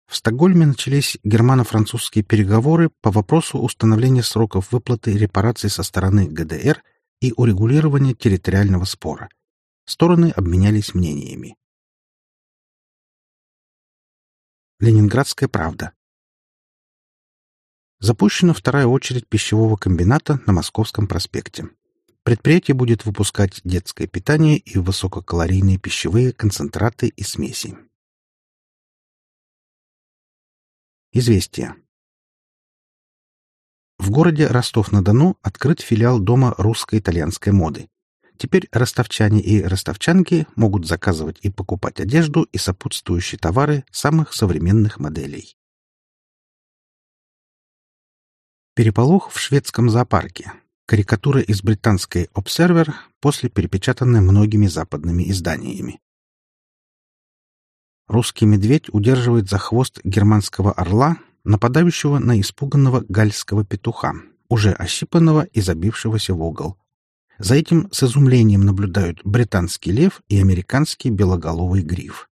В Стокгольме начались германо-французские переговоры по вопросу установления сроков выплаты репараций со стороны ГДР и урегулирования территориального спора. Стороны обменялись мнениями. Ленинградская правда. Запущена вторая очередь пищевого комбината на Московском проспекте. Предприятие будет выпускать детское питание и высококалорийные пищевые концентраты и смеси. Известие. В городе Ростов-на-Дону открыт филиал Дома русско-итальянской моды. Теперь ростовчане и ростовчанки могут заказывать и покупать одежду и сопутствующие товары самых современных моделей. Переполох в шведском зоопарке. Карикатура из британской Observer, после перепечатанная многими западными изданиями. Русский медведь удерживает за хвост германского орла, нападающего на испуганного гальского петуха, уже ощипанного и забившегося в угол. За этим с изумлением наблюдают британский лев и американский белоголовый гриф.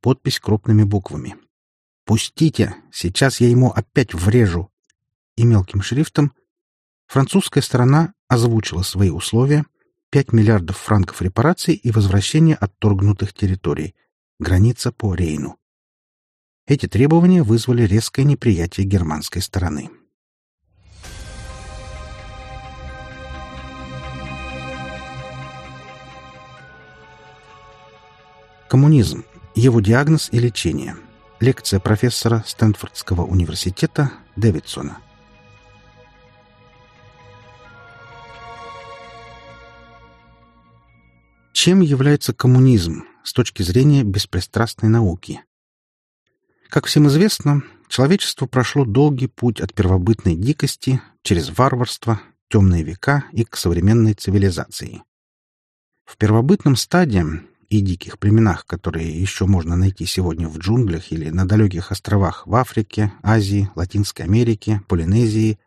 Подпись крупными буквами. «Пустите! Сейчас я ему опять врежу!» И мелким шрифтом французская сторона озвучила свои условия 5 миллиардов франков репараций и возвращение отторгнутых территорий. Граница по Рейну. Эти требования вызвали резкое неприятие германской стороны. Коммунизм. Его диагноз и лечение. Лекция профессора Стэнфордского университета Дэвидсона. Чем является коммунизм с точки зрения беспристрастной науки? Как всем известно, человечество прошло долгий путь от первобытной дикости через варварство, темные века и к современной цивилизации. В первобытном стадии и диких племенах, которые еще можно найти сегодня в джунглях или на далеких островах в Африке, Азии, Латинской Америке, Полинезии,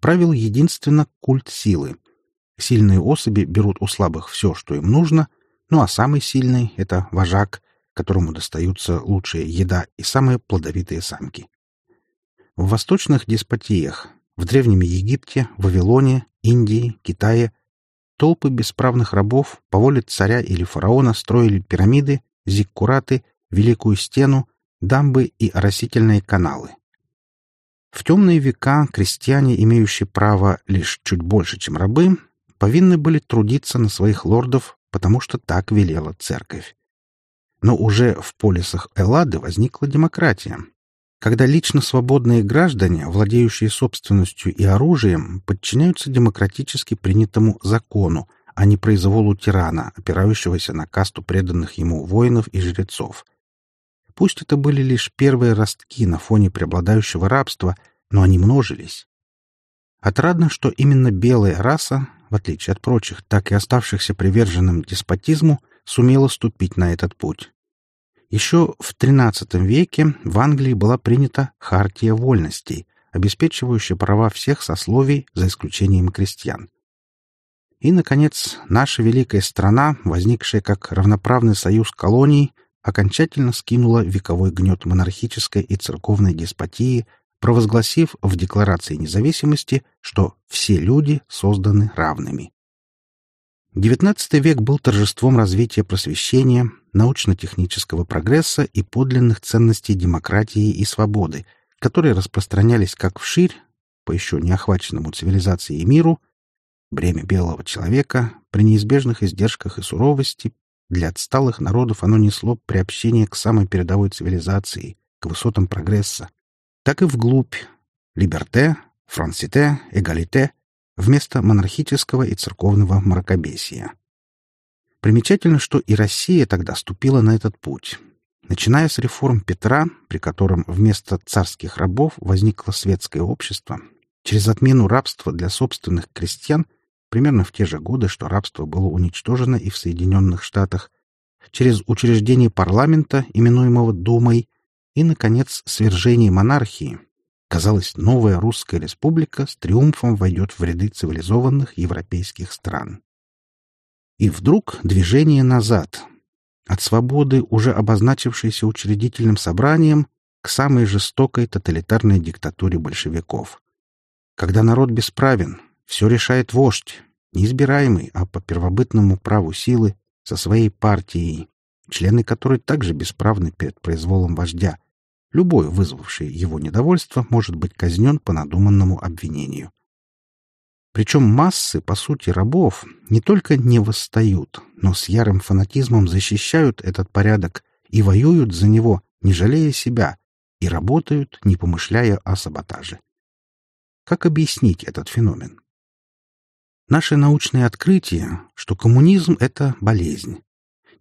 правил единственно культ силы. Сильные особи берут у слабых все, что им нужно, ну а самый сильный — это вожак, которому достаются лучшая еда и самые плодовитые самки. В восточных деспотиях, в Древнем Египте, Вавилоне, Индии, Китае толпы бесправных рабов по воле царя или фараона строили пирамиды, зиккураты, Великую Стену, дамбы и оросительные каналы. В темные века крестьяне, имеющие право лишь чуть больше, чем рабы, повинны были трудиться на своих лордов, потому что так велела церковь. Но уже в полисах Эллады возникла демократия, когда лично свободные граждане, владеющие собственностью и оружием, подчиняются демократически принятому закону, а не произволу тирана, опирающегося на касту преданных ему воинов и жрецов. Пусть это были лишь первые ростки на фоне преобладающего рабства, но они множились. Отрадно, что именно белая раса, в отличие от прочих, так и оставшихся приверженным деспотизму, сумела ступить на этот путь. Еще в XIII веке в Англии была принята Хартия вольностей, обеспечивающая права всех сословий, за исключением крестьян. И, наконец, наша великая страна, возникшая как равноправный союз колоний, окончательно скинула вековой гнет монархической и церковной деспотии, провозгласив в Декларации независимости, что все люди созданы равными. XIX век был торжеством развития просвещения, научно-технического прогресса и подлинных ценностей демократии и свободы, которые распространялись как вширь, по еще не охваченному и миру, бремя белого человека при неизбежных издержках и суровости для отсталых народов оно несло приобщение к самой передовой цивилизации, к высотам прогресса, так и вглубь либерте, франсите, эгалите вместо монархического и церковного мракобесия. Примечательно, что и Россия тогда ступила на этот путь. Начиная с реформ Петра, при котором вместо царских рабов возникло светское общество, через отмену рабства для собственных крестьян, примерно в те же годы, что рабство было уничтожено и в Соединенных Штатах, через учреждение парламента, именуемого Думой, и, наконец, свержение монархии, казалось, новая русская республика с триумфом войдет в ряды цивилизованных европейских стран. И вдруг движение назад. От свободы, уже обозначившейся учредительным собранием, к самой жестокой тоталитарной диктатуре большевиков. Когда народ бесправен, все решает вождь, неизбираемый, а по первобытному праву силы, со своей партией, члены которой также бесправны перед произволом вождя. Любой, вызвавший его недовольство, может быть казнен по надуманному обвинению. Причем массы, по сути, рабов не только не восстают, но с ярым фанатизмом защищают этот порядок и воюют за него, не жалея себя, и работают, не помышляя о саботаже. Как объяснить этот феномен? Наше научное открытие, что коммунизм — это болезнь.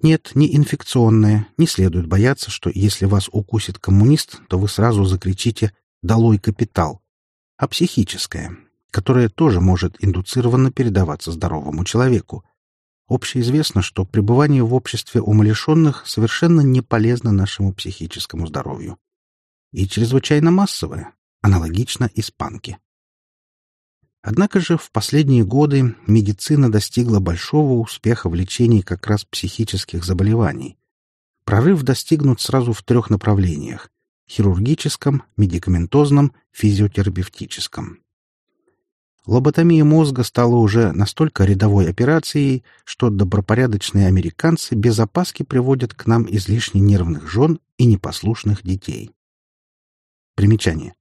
Нет, не инфекционная, не следует бояться, что если вас укусит коммунист, то вы сразу закричите «долой капитал», а психическая, которое тоже может индуцированно передаваться здоровому человеку. Общеизвестно, что пребывание в обществе умалишенных совершенно не полезно нашему психическому здоровью. И чрезвычайно массовое, аналогично испанке. Однако же в последние годы медицина достигла большого успеха в лечении как раз психических заболеваний. Прорыв достигнут сразу в трех направлениях – хирургическом, медикаментозном, физиотерапевтическом. Лоботомия мозга стала уже настолько рядовой операцией, что добропорядочные американцы без опаски приводят к нам излишне нервных жен и непослушных детей. Примечание.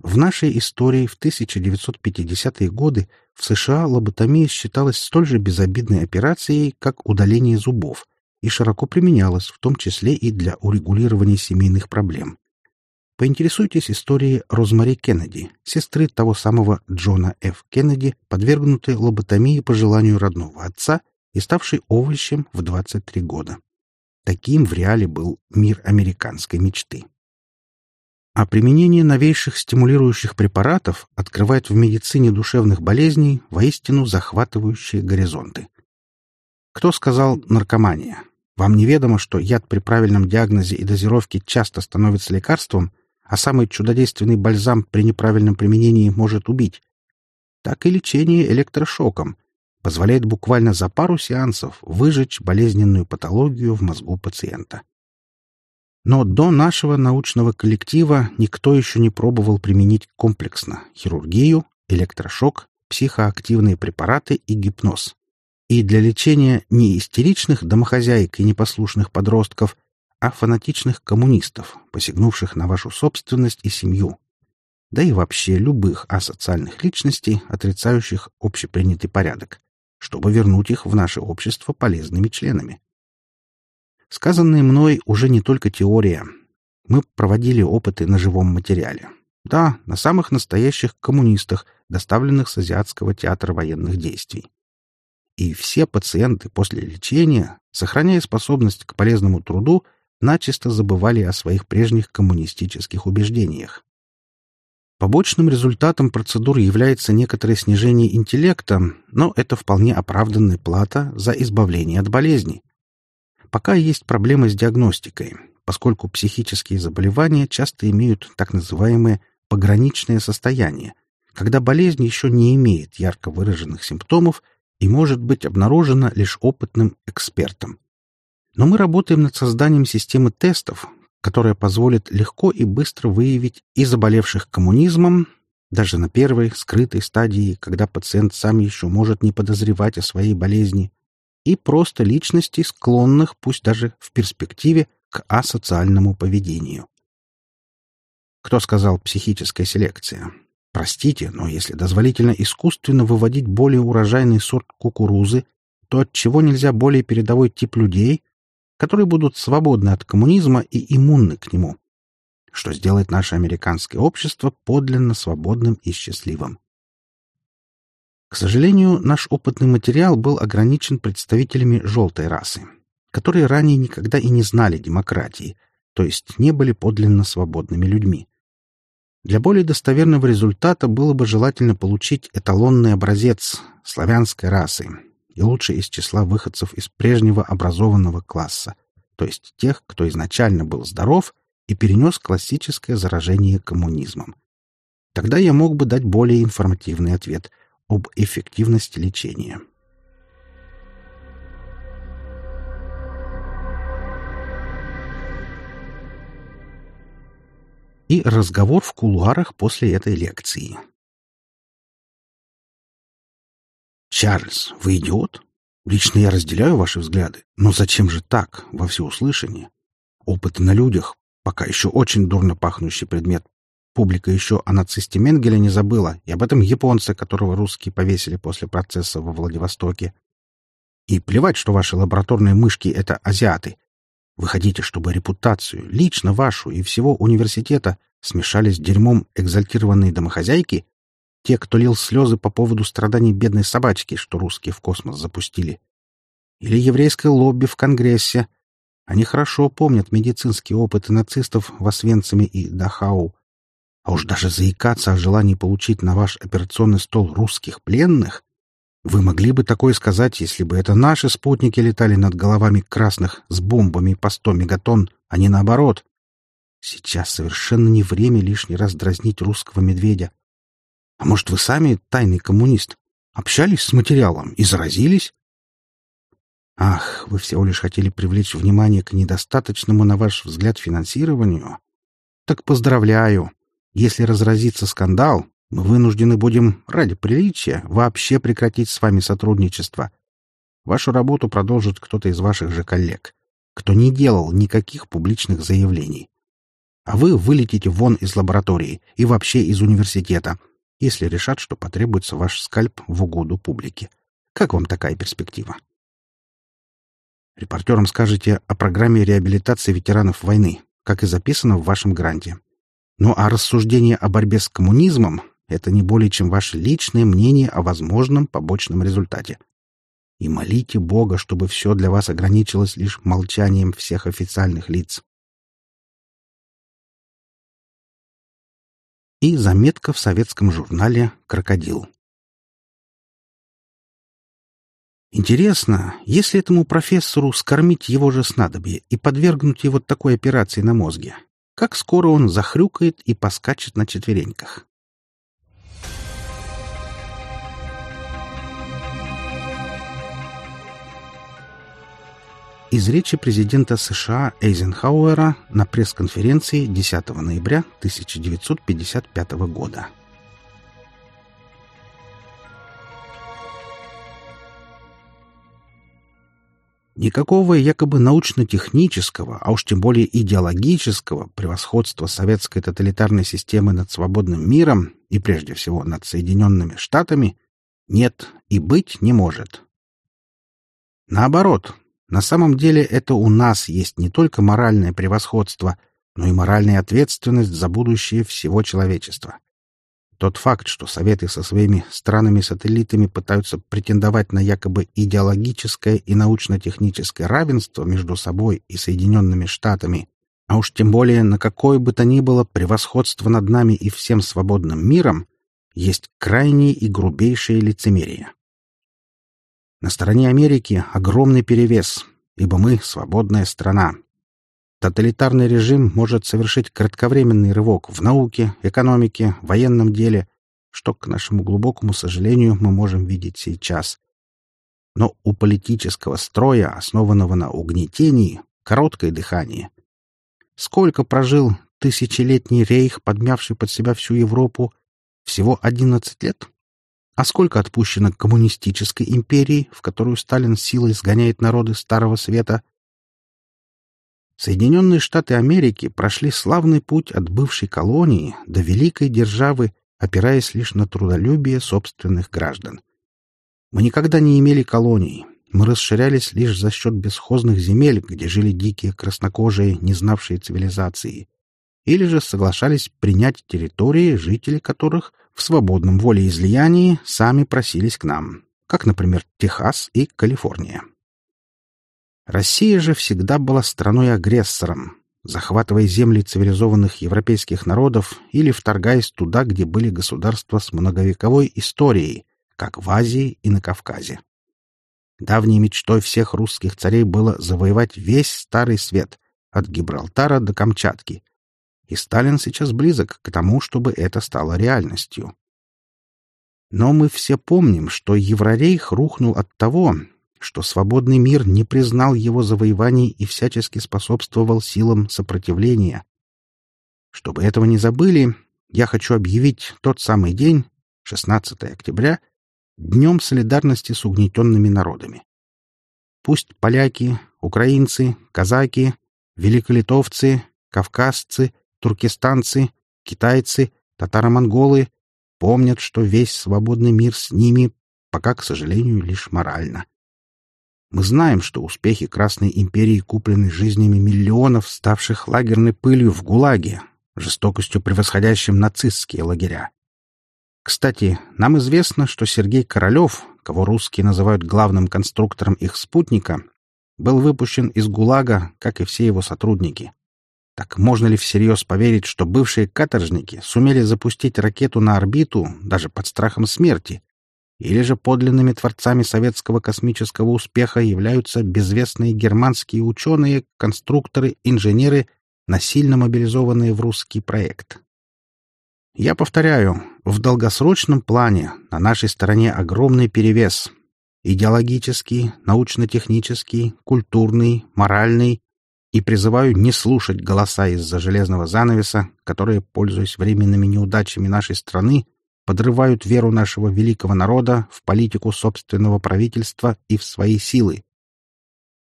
В нашей истории в 1950-е годы в США лоботомия считалась столь же безобидной операцией, как удаление зубов, и широко применялась, в том числе и для урегулирования семейных проблем. Поинтересуйтесь историей Розмари Кеннеди, сестры того самого Джона Ф. Кеннеди, подвергнутой лоботомии по желанию родного отца и ставший овощем в 23 года. Таким в реале был мир американской мечты. А применение новейших стимулирующих препаратов открывает в медицине душевных болезней воистину захватывающие горизонты. Кто сказал «наркомания»? Вам неведомо, что яд при правильном диагнозе и дозировке часто становится лекарством, а самый чудодейственный бальзам при неправильном применении может убить? Так и лечение электрошоком позволяет буквально за пару сеансов выжечь болезненную патологию в мозгу пациента. Но до нашего научного коллектива никто еще не пробовал применить комплексно хирургию, электрошок, психоактивные препараты и гипноз. И для лечения не истеричных домохозяек и непослушных подростков, а фанатичных коммунистов, посягнувших на вашу собственность и семью. Да и вообще любых асоциальных личностей, отрицающих общепринятый порядок, чтобы вернуть их в наше общество полезными членами. Сказанное мной уже не только теория. Мы проводили опыты на живом материале. Да, на самых настоящих коммунистах, доставленных с Азиатского театра военных действий. И все пациенты после лечения, сохраняя способность к полезному труду, начисто забывали о своих прежних коммунистических убеждениях. Побочным результатом процедур является некоторое снижение интеллекта, но это вполне оправданная плата за избавление от болезни. Пока есть проблемы с диагностикой, поскольку психические заболевания часто имеют так называемое пограничное состояние, когда болезнь еще не имеет ярко выраженных симптомов и может быть обнаружена лишь опытным экспертом. Но мы работаем над созданием системы тестов, которая позволит легко и быстро выявить и заболевших коммунизмом, даже на первой, скрытой стадии, когда пациент сам еще может не подозревать о своей болезни, и просто личностей, склонных, пусть даже в перспективе, к асоциальному поведению. Кто сказал психическая селекция? Простите, но если дозволительно искусственно выводить более урожайный сорт кукурузы, то от чего нельзя более передовой тип людей, которые будут свободны от коммунизма и иммунны к нему, что сделает наше американское общество подлинно свободным и счастливым. К сожалению, наш опытный материал был ограничен представителями желтой расы, которые ранее никогда и не знали демократии, то есть не были подлинно свободными людьми. Для более достоверного результата было бы желательно получить эталонный образец славянской расы, и лучше из числа выходцев из прежнего образованного класса, то есть тех, кто изначально был здоров и перенес классическое заражение коммунизмом. Тогда я мог бы дать более информативный ответ – об эффективности лечения. И разговор в кулуарах после этой лекции. «Чарльз, вы идиот? Лично я разделяю ваши взгляды, но зачем же так, во всеуслышание? Опыт на людях, пока еще очень дурно пахнущий предмет, Публика еще о нацисте Менгеле не забыла, и об этом японце, которого русские повесили после процесса во Владивостоке. И плевать, что ваши лабораторные мышки — это азиаты. Вы хотите, чтобы репутацию, лично вашу и всего университета, смешали с дерьмом экзальтированные домохозяйки? Те, кто лил слезы по поводу страданий бедной собачки, что русские в космос запустили? Или еврейское лобби в Конгрессе? Они хорошо помнят медицинские опыты нацистов в Освенциме и Дахау, а уж даже заикаться о желании получить на ваш операционный стол русских пленных? Вы могли бы такое сказать, если бы это наши спутники летали над головами красных с бомбами по сто мегатонн, а не наоборот. Сейчас совершенно не время лишний раз дразнить русского медведя. А может, вы сами тайный коммунист? Общались с материалом и заразились? Ах, вы всего лишь хотели привлечь внимание к недостаточному, на ваш взгляд, финансированию? Так поздравляю. Если разразится скандал, мы вынуждены будем, ради приличия, вообще прекратить с вами сотрудничество. Вашу работу продолжит кто-то из ваших же коллег, кто не делал никаких публичных заявлений. А вы вылетите вон из лаборатории и вообще из университета, если решат, что потребуется ваш скальп в угоду публике. Как вам такая перспектива? Репортерам скажете о программе реабилитации ветеранов войны, как и записано в вашем гранте. Ну а рассуждение о борьбе с коммунизмом — это не более чем ваше личное мнение о возможном побочном результате. И молите Бога, чтобы все для вас ограничилось лишь молчанием всех официальных лиц. И заметка в советском журнале «Крокодил». Интересно, если этому профессору скормить его же снадобье и подвергнуть его такой операции на мозге, как скоро он захрюкает и поскачет на четвереньках? Из речи президента США Эйзенхауэра на пресс-конференции 10 ноября 1955 года. Никакого якобы научно-технического, а уж тем более идеологического превосходства советской тоталитарной системы над свободным миром и прежде всего над Соединенными Штатами нет и быть не может. Наоборот, на самом деле это у нас есть не только моральное превосходство, но и моральная ответственность за будущее всего человечества. Тот факт, что Советы со своими странами-сателлитами пытаются претендовать на якобы идеологическое и научно-техническое равенство между собой и Соединенными Штатами, а уж тем более на какое бы то ни было превосходство над нами и всем свободным миром, есть крайнее и грубейшее лицемерие. На стороне Америки огромный перевес, ибо мы — свободная страна, Тоталитарный режим может совершить кратковременный рывок в науке, экономике, военном деле, что, к нашему глубокому сожалению, мы можем видеть сейчас. Но у политического строя, основанного на угнетении, короткое дыхание. Сколько прожил тысячелетний рейх, подмявший под себя всю Европу? Всего одиннадцать лет? А сколько отпущено коммунистической империи, в которую Сталин силой сгоняет народы Старого Света — Соединенные Штаты Америки прошли славный путь от бывшей колонии до великой державы, опираясь лишь на трудолюбие собственных граждан. Мы никогда не имели колоний. Мы расширялись лишь за счет бесхозных земель, где жили дикие краснокожие, не знавшие цивилизации. Или же соглашались принять территории, жители которых в свободном волеизлиянии сами просились к нам, как, например, Техас и Калифорния. Россия же всегда была страной-агрессором, захватывая земли цивилизованных европейских народов или вторгаясь туда, где были государства с многовековой историей, как в Азии и на Кавказе. Давней мечтой всех русских царей было завоевать весь Старый Свет, от Гибралтара до Камчатки. И Сталин сейчас близок к тому, чтобы это стало реальностью. Но мы все помним, что Еврорейх рухнул от того, что свободный мир не признал его завоеваний и всячески способствовал силам сопротивления. Чтобы этого не забыли, я хочу объявить тот самый день, 16 октября, Днем солидарности с угнетенными народами. Пусть поляки, украинцы, казаки, великолитовцы, кавказцы, туркестанцы, китайцы, татаро-монголы помнят, что весь свободный мир с ними, пока, к сожалению, лишь морально. Мы знаем, что успехи Красной империи куплены жизнями миллионов, ставших лагерной пылью в ГУЛАГе, жестокостью превосходящим нацистские лагеря. Кстати, нам известно, что Сергей Королев, кого русские называют главным конструктором их спутника, был выпущен из ГУЛАГа, как и все его сотрудники. Так можно ли всерьез поверить, что бывшие каторжники сумели запустить ракету на орбиту даже под страхом смерти, или же подлинными творцами советского космического успеха являются безвестные германские ученые, конструкторы, инженеры, насильно мобилизованные в русский проект. Я повторяю, в долгосрочном плане на нашей стороне огромный перевес. Идеологический, научно-технический, культурный, моральный. И призываю не слушать голоса из-за железного занавеса, которые, пользуясь временными неудачами нашей страны, подрывают веру нашего великого народа в политику собственного правительства и в свои силы.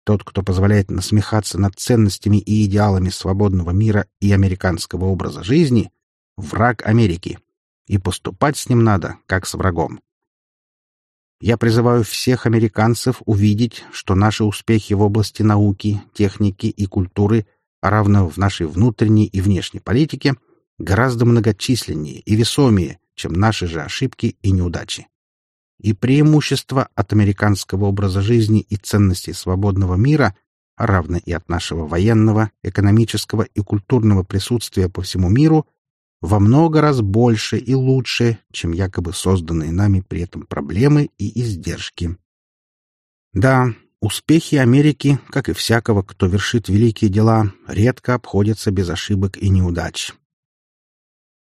Тот, кто позволяет насмехаться над ценностями и идеалами свободного мира и американского образа жизни, враг Америки, и поступать с ним надо, как с врагом. Я призываю всех американцев увидеть, что наши успехи в области науки, техники и культуры, а равно в нашей внутренней и внешней политике, гораздо многочисленнее и весомее, чем наши же ошибки и неудачи. и преимущества от американского образа жизни и ценностей свободного мира, равно и от нашего военного, экономического и культурного присутствия по всему миру, во много раз больше и лучше, чем якобы созданные нами при этом проблемы и издержки. Да, успехи Америки, как и всякого, кто вершит великие дела, редко обходятся без ошибок и неудач.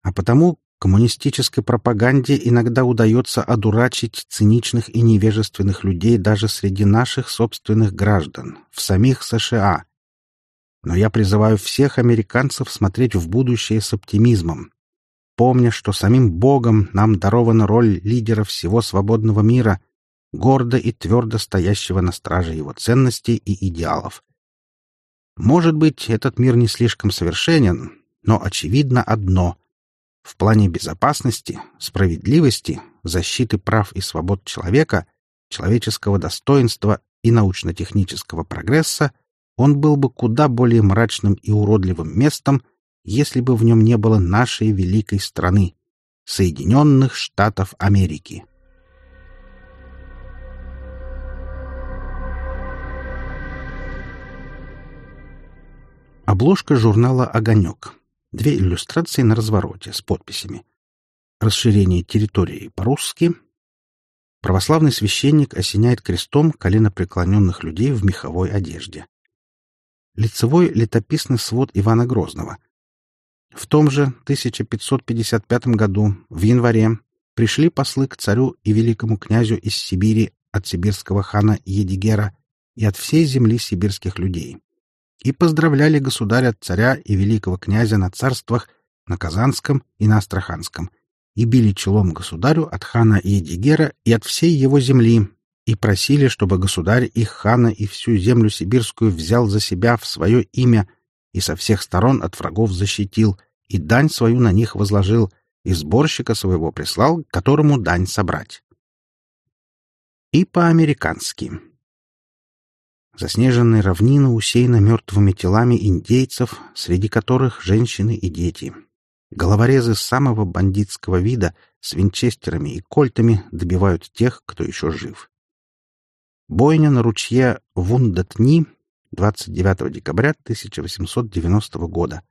А потому Коммунистической пропаганде иногда удается одурачить циничных и невежественных людей даже среди наших собственных граждан, в самих США. Но я призываю всех американцев смотреть в будущее с оптимизмом, помня, что самим Богом нам дарована роль лидера всего свободного мира, гордо и твердо стоящего на страже его ценностей и идеалов. Может быть, этот мир не слишком совершенен, но очевидно одно — в плане безопасности, справедливости, защиты прав и свобод человека, человеческого достоинства и научно-технического прогресса он был бы куда более мрачным и уродливым местом, если бы в нем не было нашей великой страны — Соединенных Штатов Америки. Обложка журнала «Огонек». Две иллюстрации на развороте с подписями. Расширение территории по-русски. Православный священник осеняет крестом коленопреклоненных людей в меховой одежде. Лицевой летописный свод Ивана Грозного. В том же 1555 году, в январе, пришли послы к царю и великому князю из Сибири от сибирского хана Едигера и от всей земли сибирских людей и поздравляли государя, царя и великого князя на царствах на Казанском и на Астраханском, и били челом государю от хана Едигера и от всей его земли, и просили, чтобы государь их хана и всю землю сибирскую взял за себя в свое имя и со всех сторон от врагов защитил, и дань свою на них возложил, и сборщика своего прислал, которому дань собрать. И по-американски. Заснеженная равнина усеяна мертвыми телами индейцев, среди которых женщины и дети. Головорезы самого бандитского вида с винчестерами и кольтами добивают тех, кто еще жив. Бойня на ручье Вундатни 29 декабря 1890 года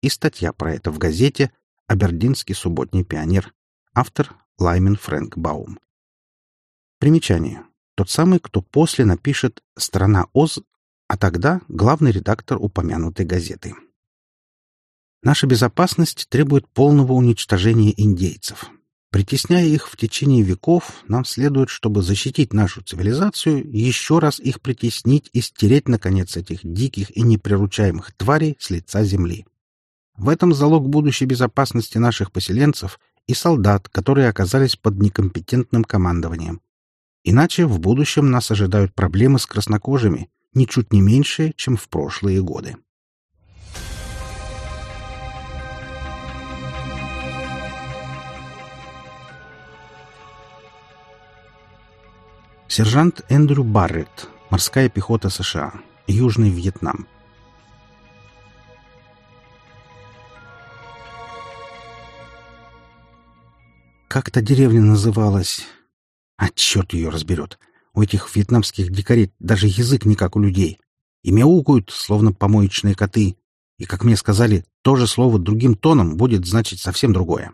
и статья про это в газете «Абердинский субботний пионер». Автор Лаймен Фрэнк Баум. Примечание. Тот самый, кто после напишет «Страна Оз», а тогда главный редактор упомянутой газеты. Наша безопасность требует полного уничтожения индейцев. Притесняя их в течение веков, нам следует, чтобы защитить нашу цивилизацию, еще раз их притеснить и стереть, наконец, этих диких и неприручаемых тварей с лица земли. В этом залог будущей безопасности наших поселенцев и солдат, которые оказались под некомпетентным командованием. Иначе в будущем нас ожидают проблемы с краснокожими, ничуть не меньшие, чем в прошлые годы. Сержант Эндрю Барретт, морская пехота США, Южный Вьетнам. Как то деревня называлась? А черт ее разберет. У этих вьетнамских дикарей даже язык не как у людей. И мяукают, словно помоечные коты. И, как мне сказали, то же слово другим тоном будет значить совсем другое.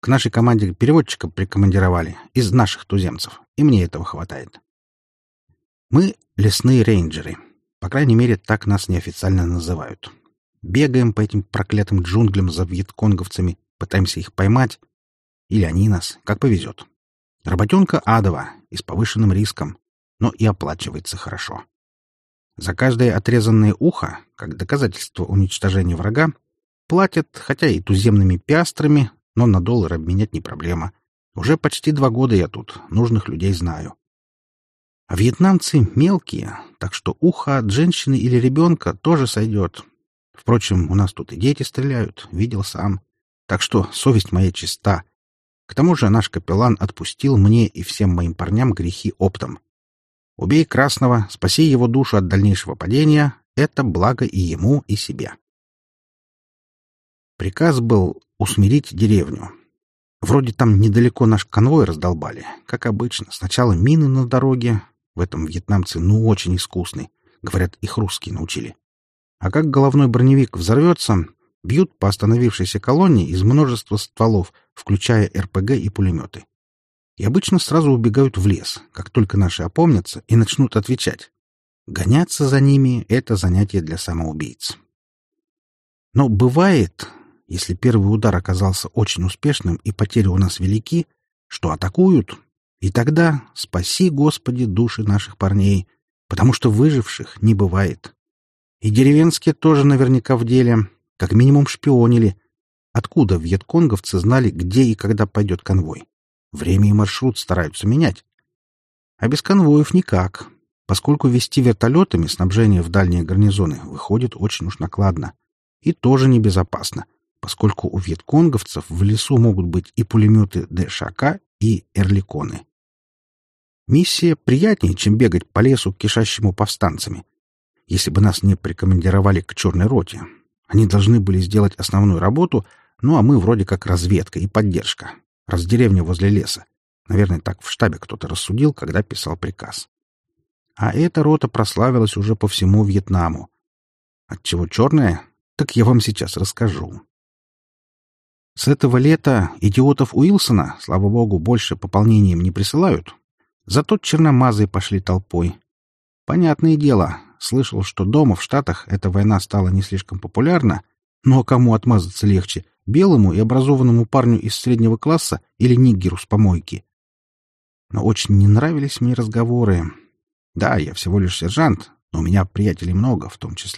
К нашей команде переводчика прикомандировали из наших туземцев, и мне этого хватает. Мы — лесные рейнджеры. По крайней мере, так нас неофициально называют. Бегаем по этим проклятым джунглям за вьетконговцами, пытаемся их поймать. Или они нас, как повезет. Работенка адова и с повышенным риском, но и оплачивается хорошо. За каждое отрезанное ухо, как доказательство уничтожения врага, платят, хотя и туземными пиастрами, но на доллар обменять не проблема. Уже почти два года я тут, нужных людей знаю. А вьетнамцы мелкие, так что ухо от женщины или ребенка тоже сойдет. Впрочем, у нас тут и дети стреляют, видел сам. Так что совесть моя чиста, к тому же наш капеллан отпустил мне и всем моим парням грехи оптом. Убей красного, спаси его душу от дальнейшего падения — это благо и ему, и себе. Приказ был усмирить деревню. Вроде там недалеко наш конвой раздолбали. Как обычно, сначала мины на дороге. В этом вьетнамцы ну очень искусны. Говорят, их русские научили. А как головной броневик взорвется, бьют по остановившейся колонне из множества стволов, включая РПГ и пулеметы. И обычно сразу убегают в лес, как только наши опомнятся и начнут отвечать. Гоняться за ними — это занятие для самоубийц. Но бывает, если первый удар оказался очень успешным и потери у нас велики, что атакуют, и тогда спаси, Господи, души наших парней, потому что выживших не бывает. И деревенские тоже наверняка в деле, как минимум шпионили. Откуда вьетконговцы знали, где и когда пойдет конвой? Время и маршрут стараются менять. А без конвоев никак, поскольку вести вертолетами снабжение в дальние гарнизоны выходит очень уж накладно. И тоже небезопасно — поскольку у вьетконговцев в лесу могут быть и пулеметы ДШК, и эрликоны. Миссия приятнее, чем бегать по лесу, кишащему повстанцами. Если бы нас не прикомандировали к черной роте, они должны были сделать основную работу, ну а мы вроде как разведка и поддержка. Раз деревня возле леса. Наверное, так в штабе кто-то рассудил, когда писал приказ. А эта рота прославилась уже по всему Вьетнаму. Отчего черная? Так я вам сейчас расскажу. С этого лета идиотов Уилсона, слава богу, больше пополнением не присылают. Зато черномазы пошли толпой. Понятное дело, слышал, что дома в Штатах эта война стала не слишком популярна, но кому отмазаться легче, белому и образованному парню из среднего класса или нигеру с помойки? Но очень не нравились мне разговоры. Да, я всего лишь сержант, но у меня приятелей много, в том числе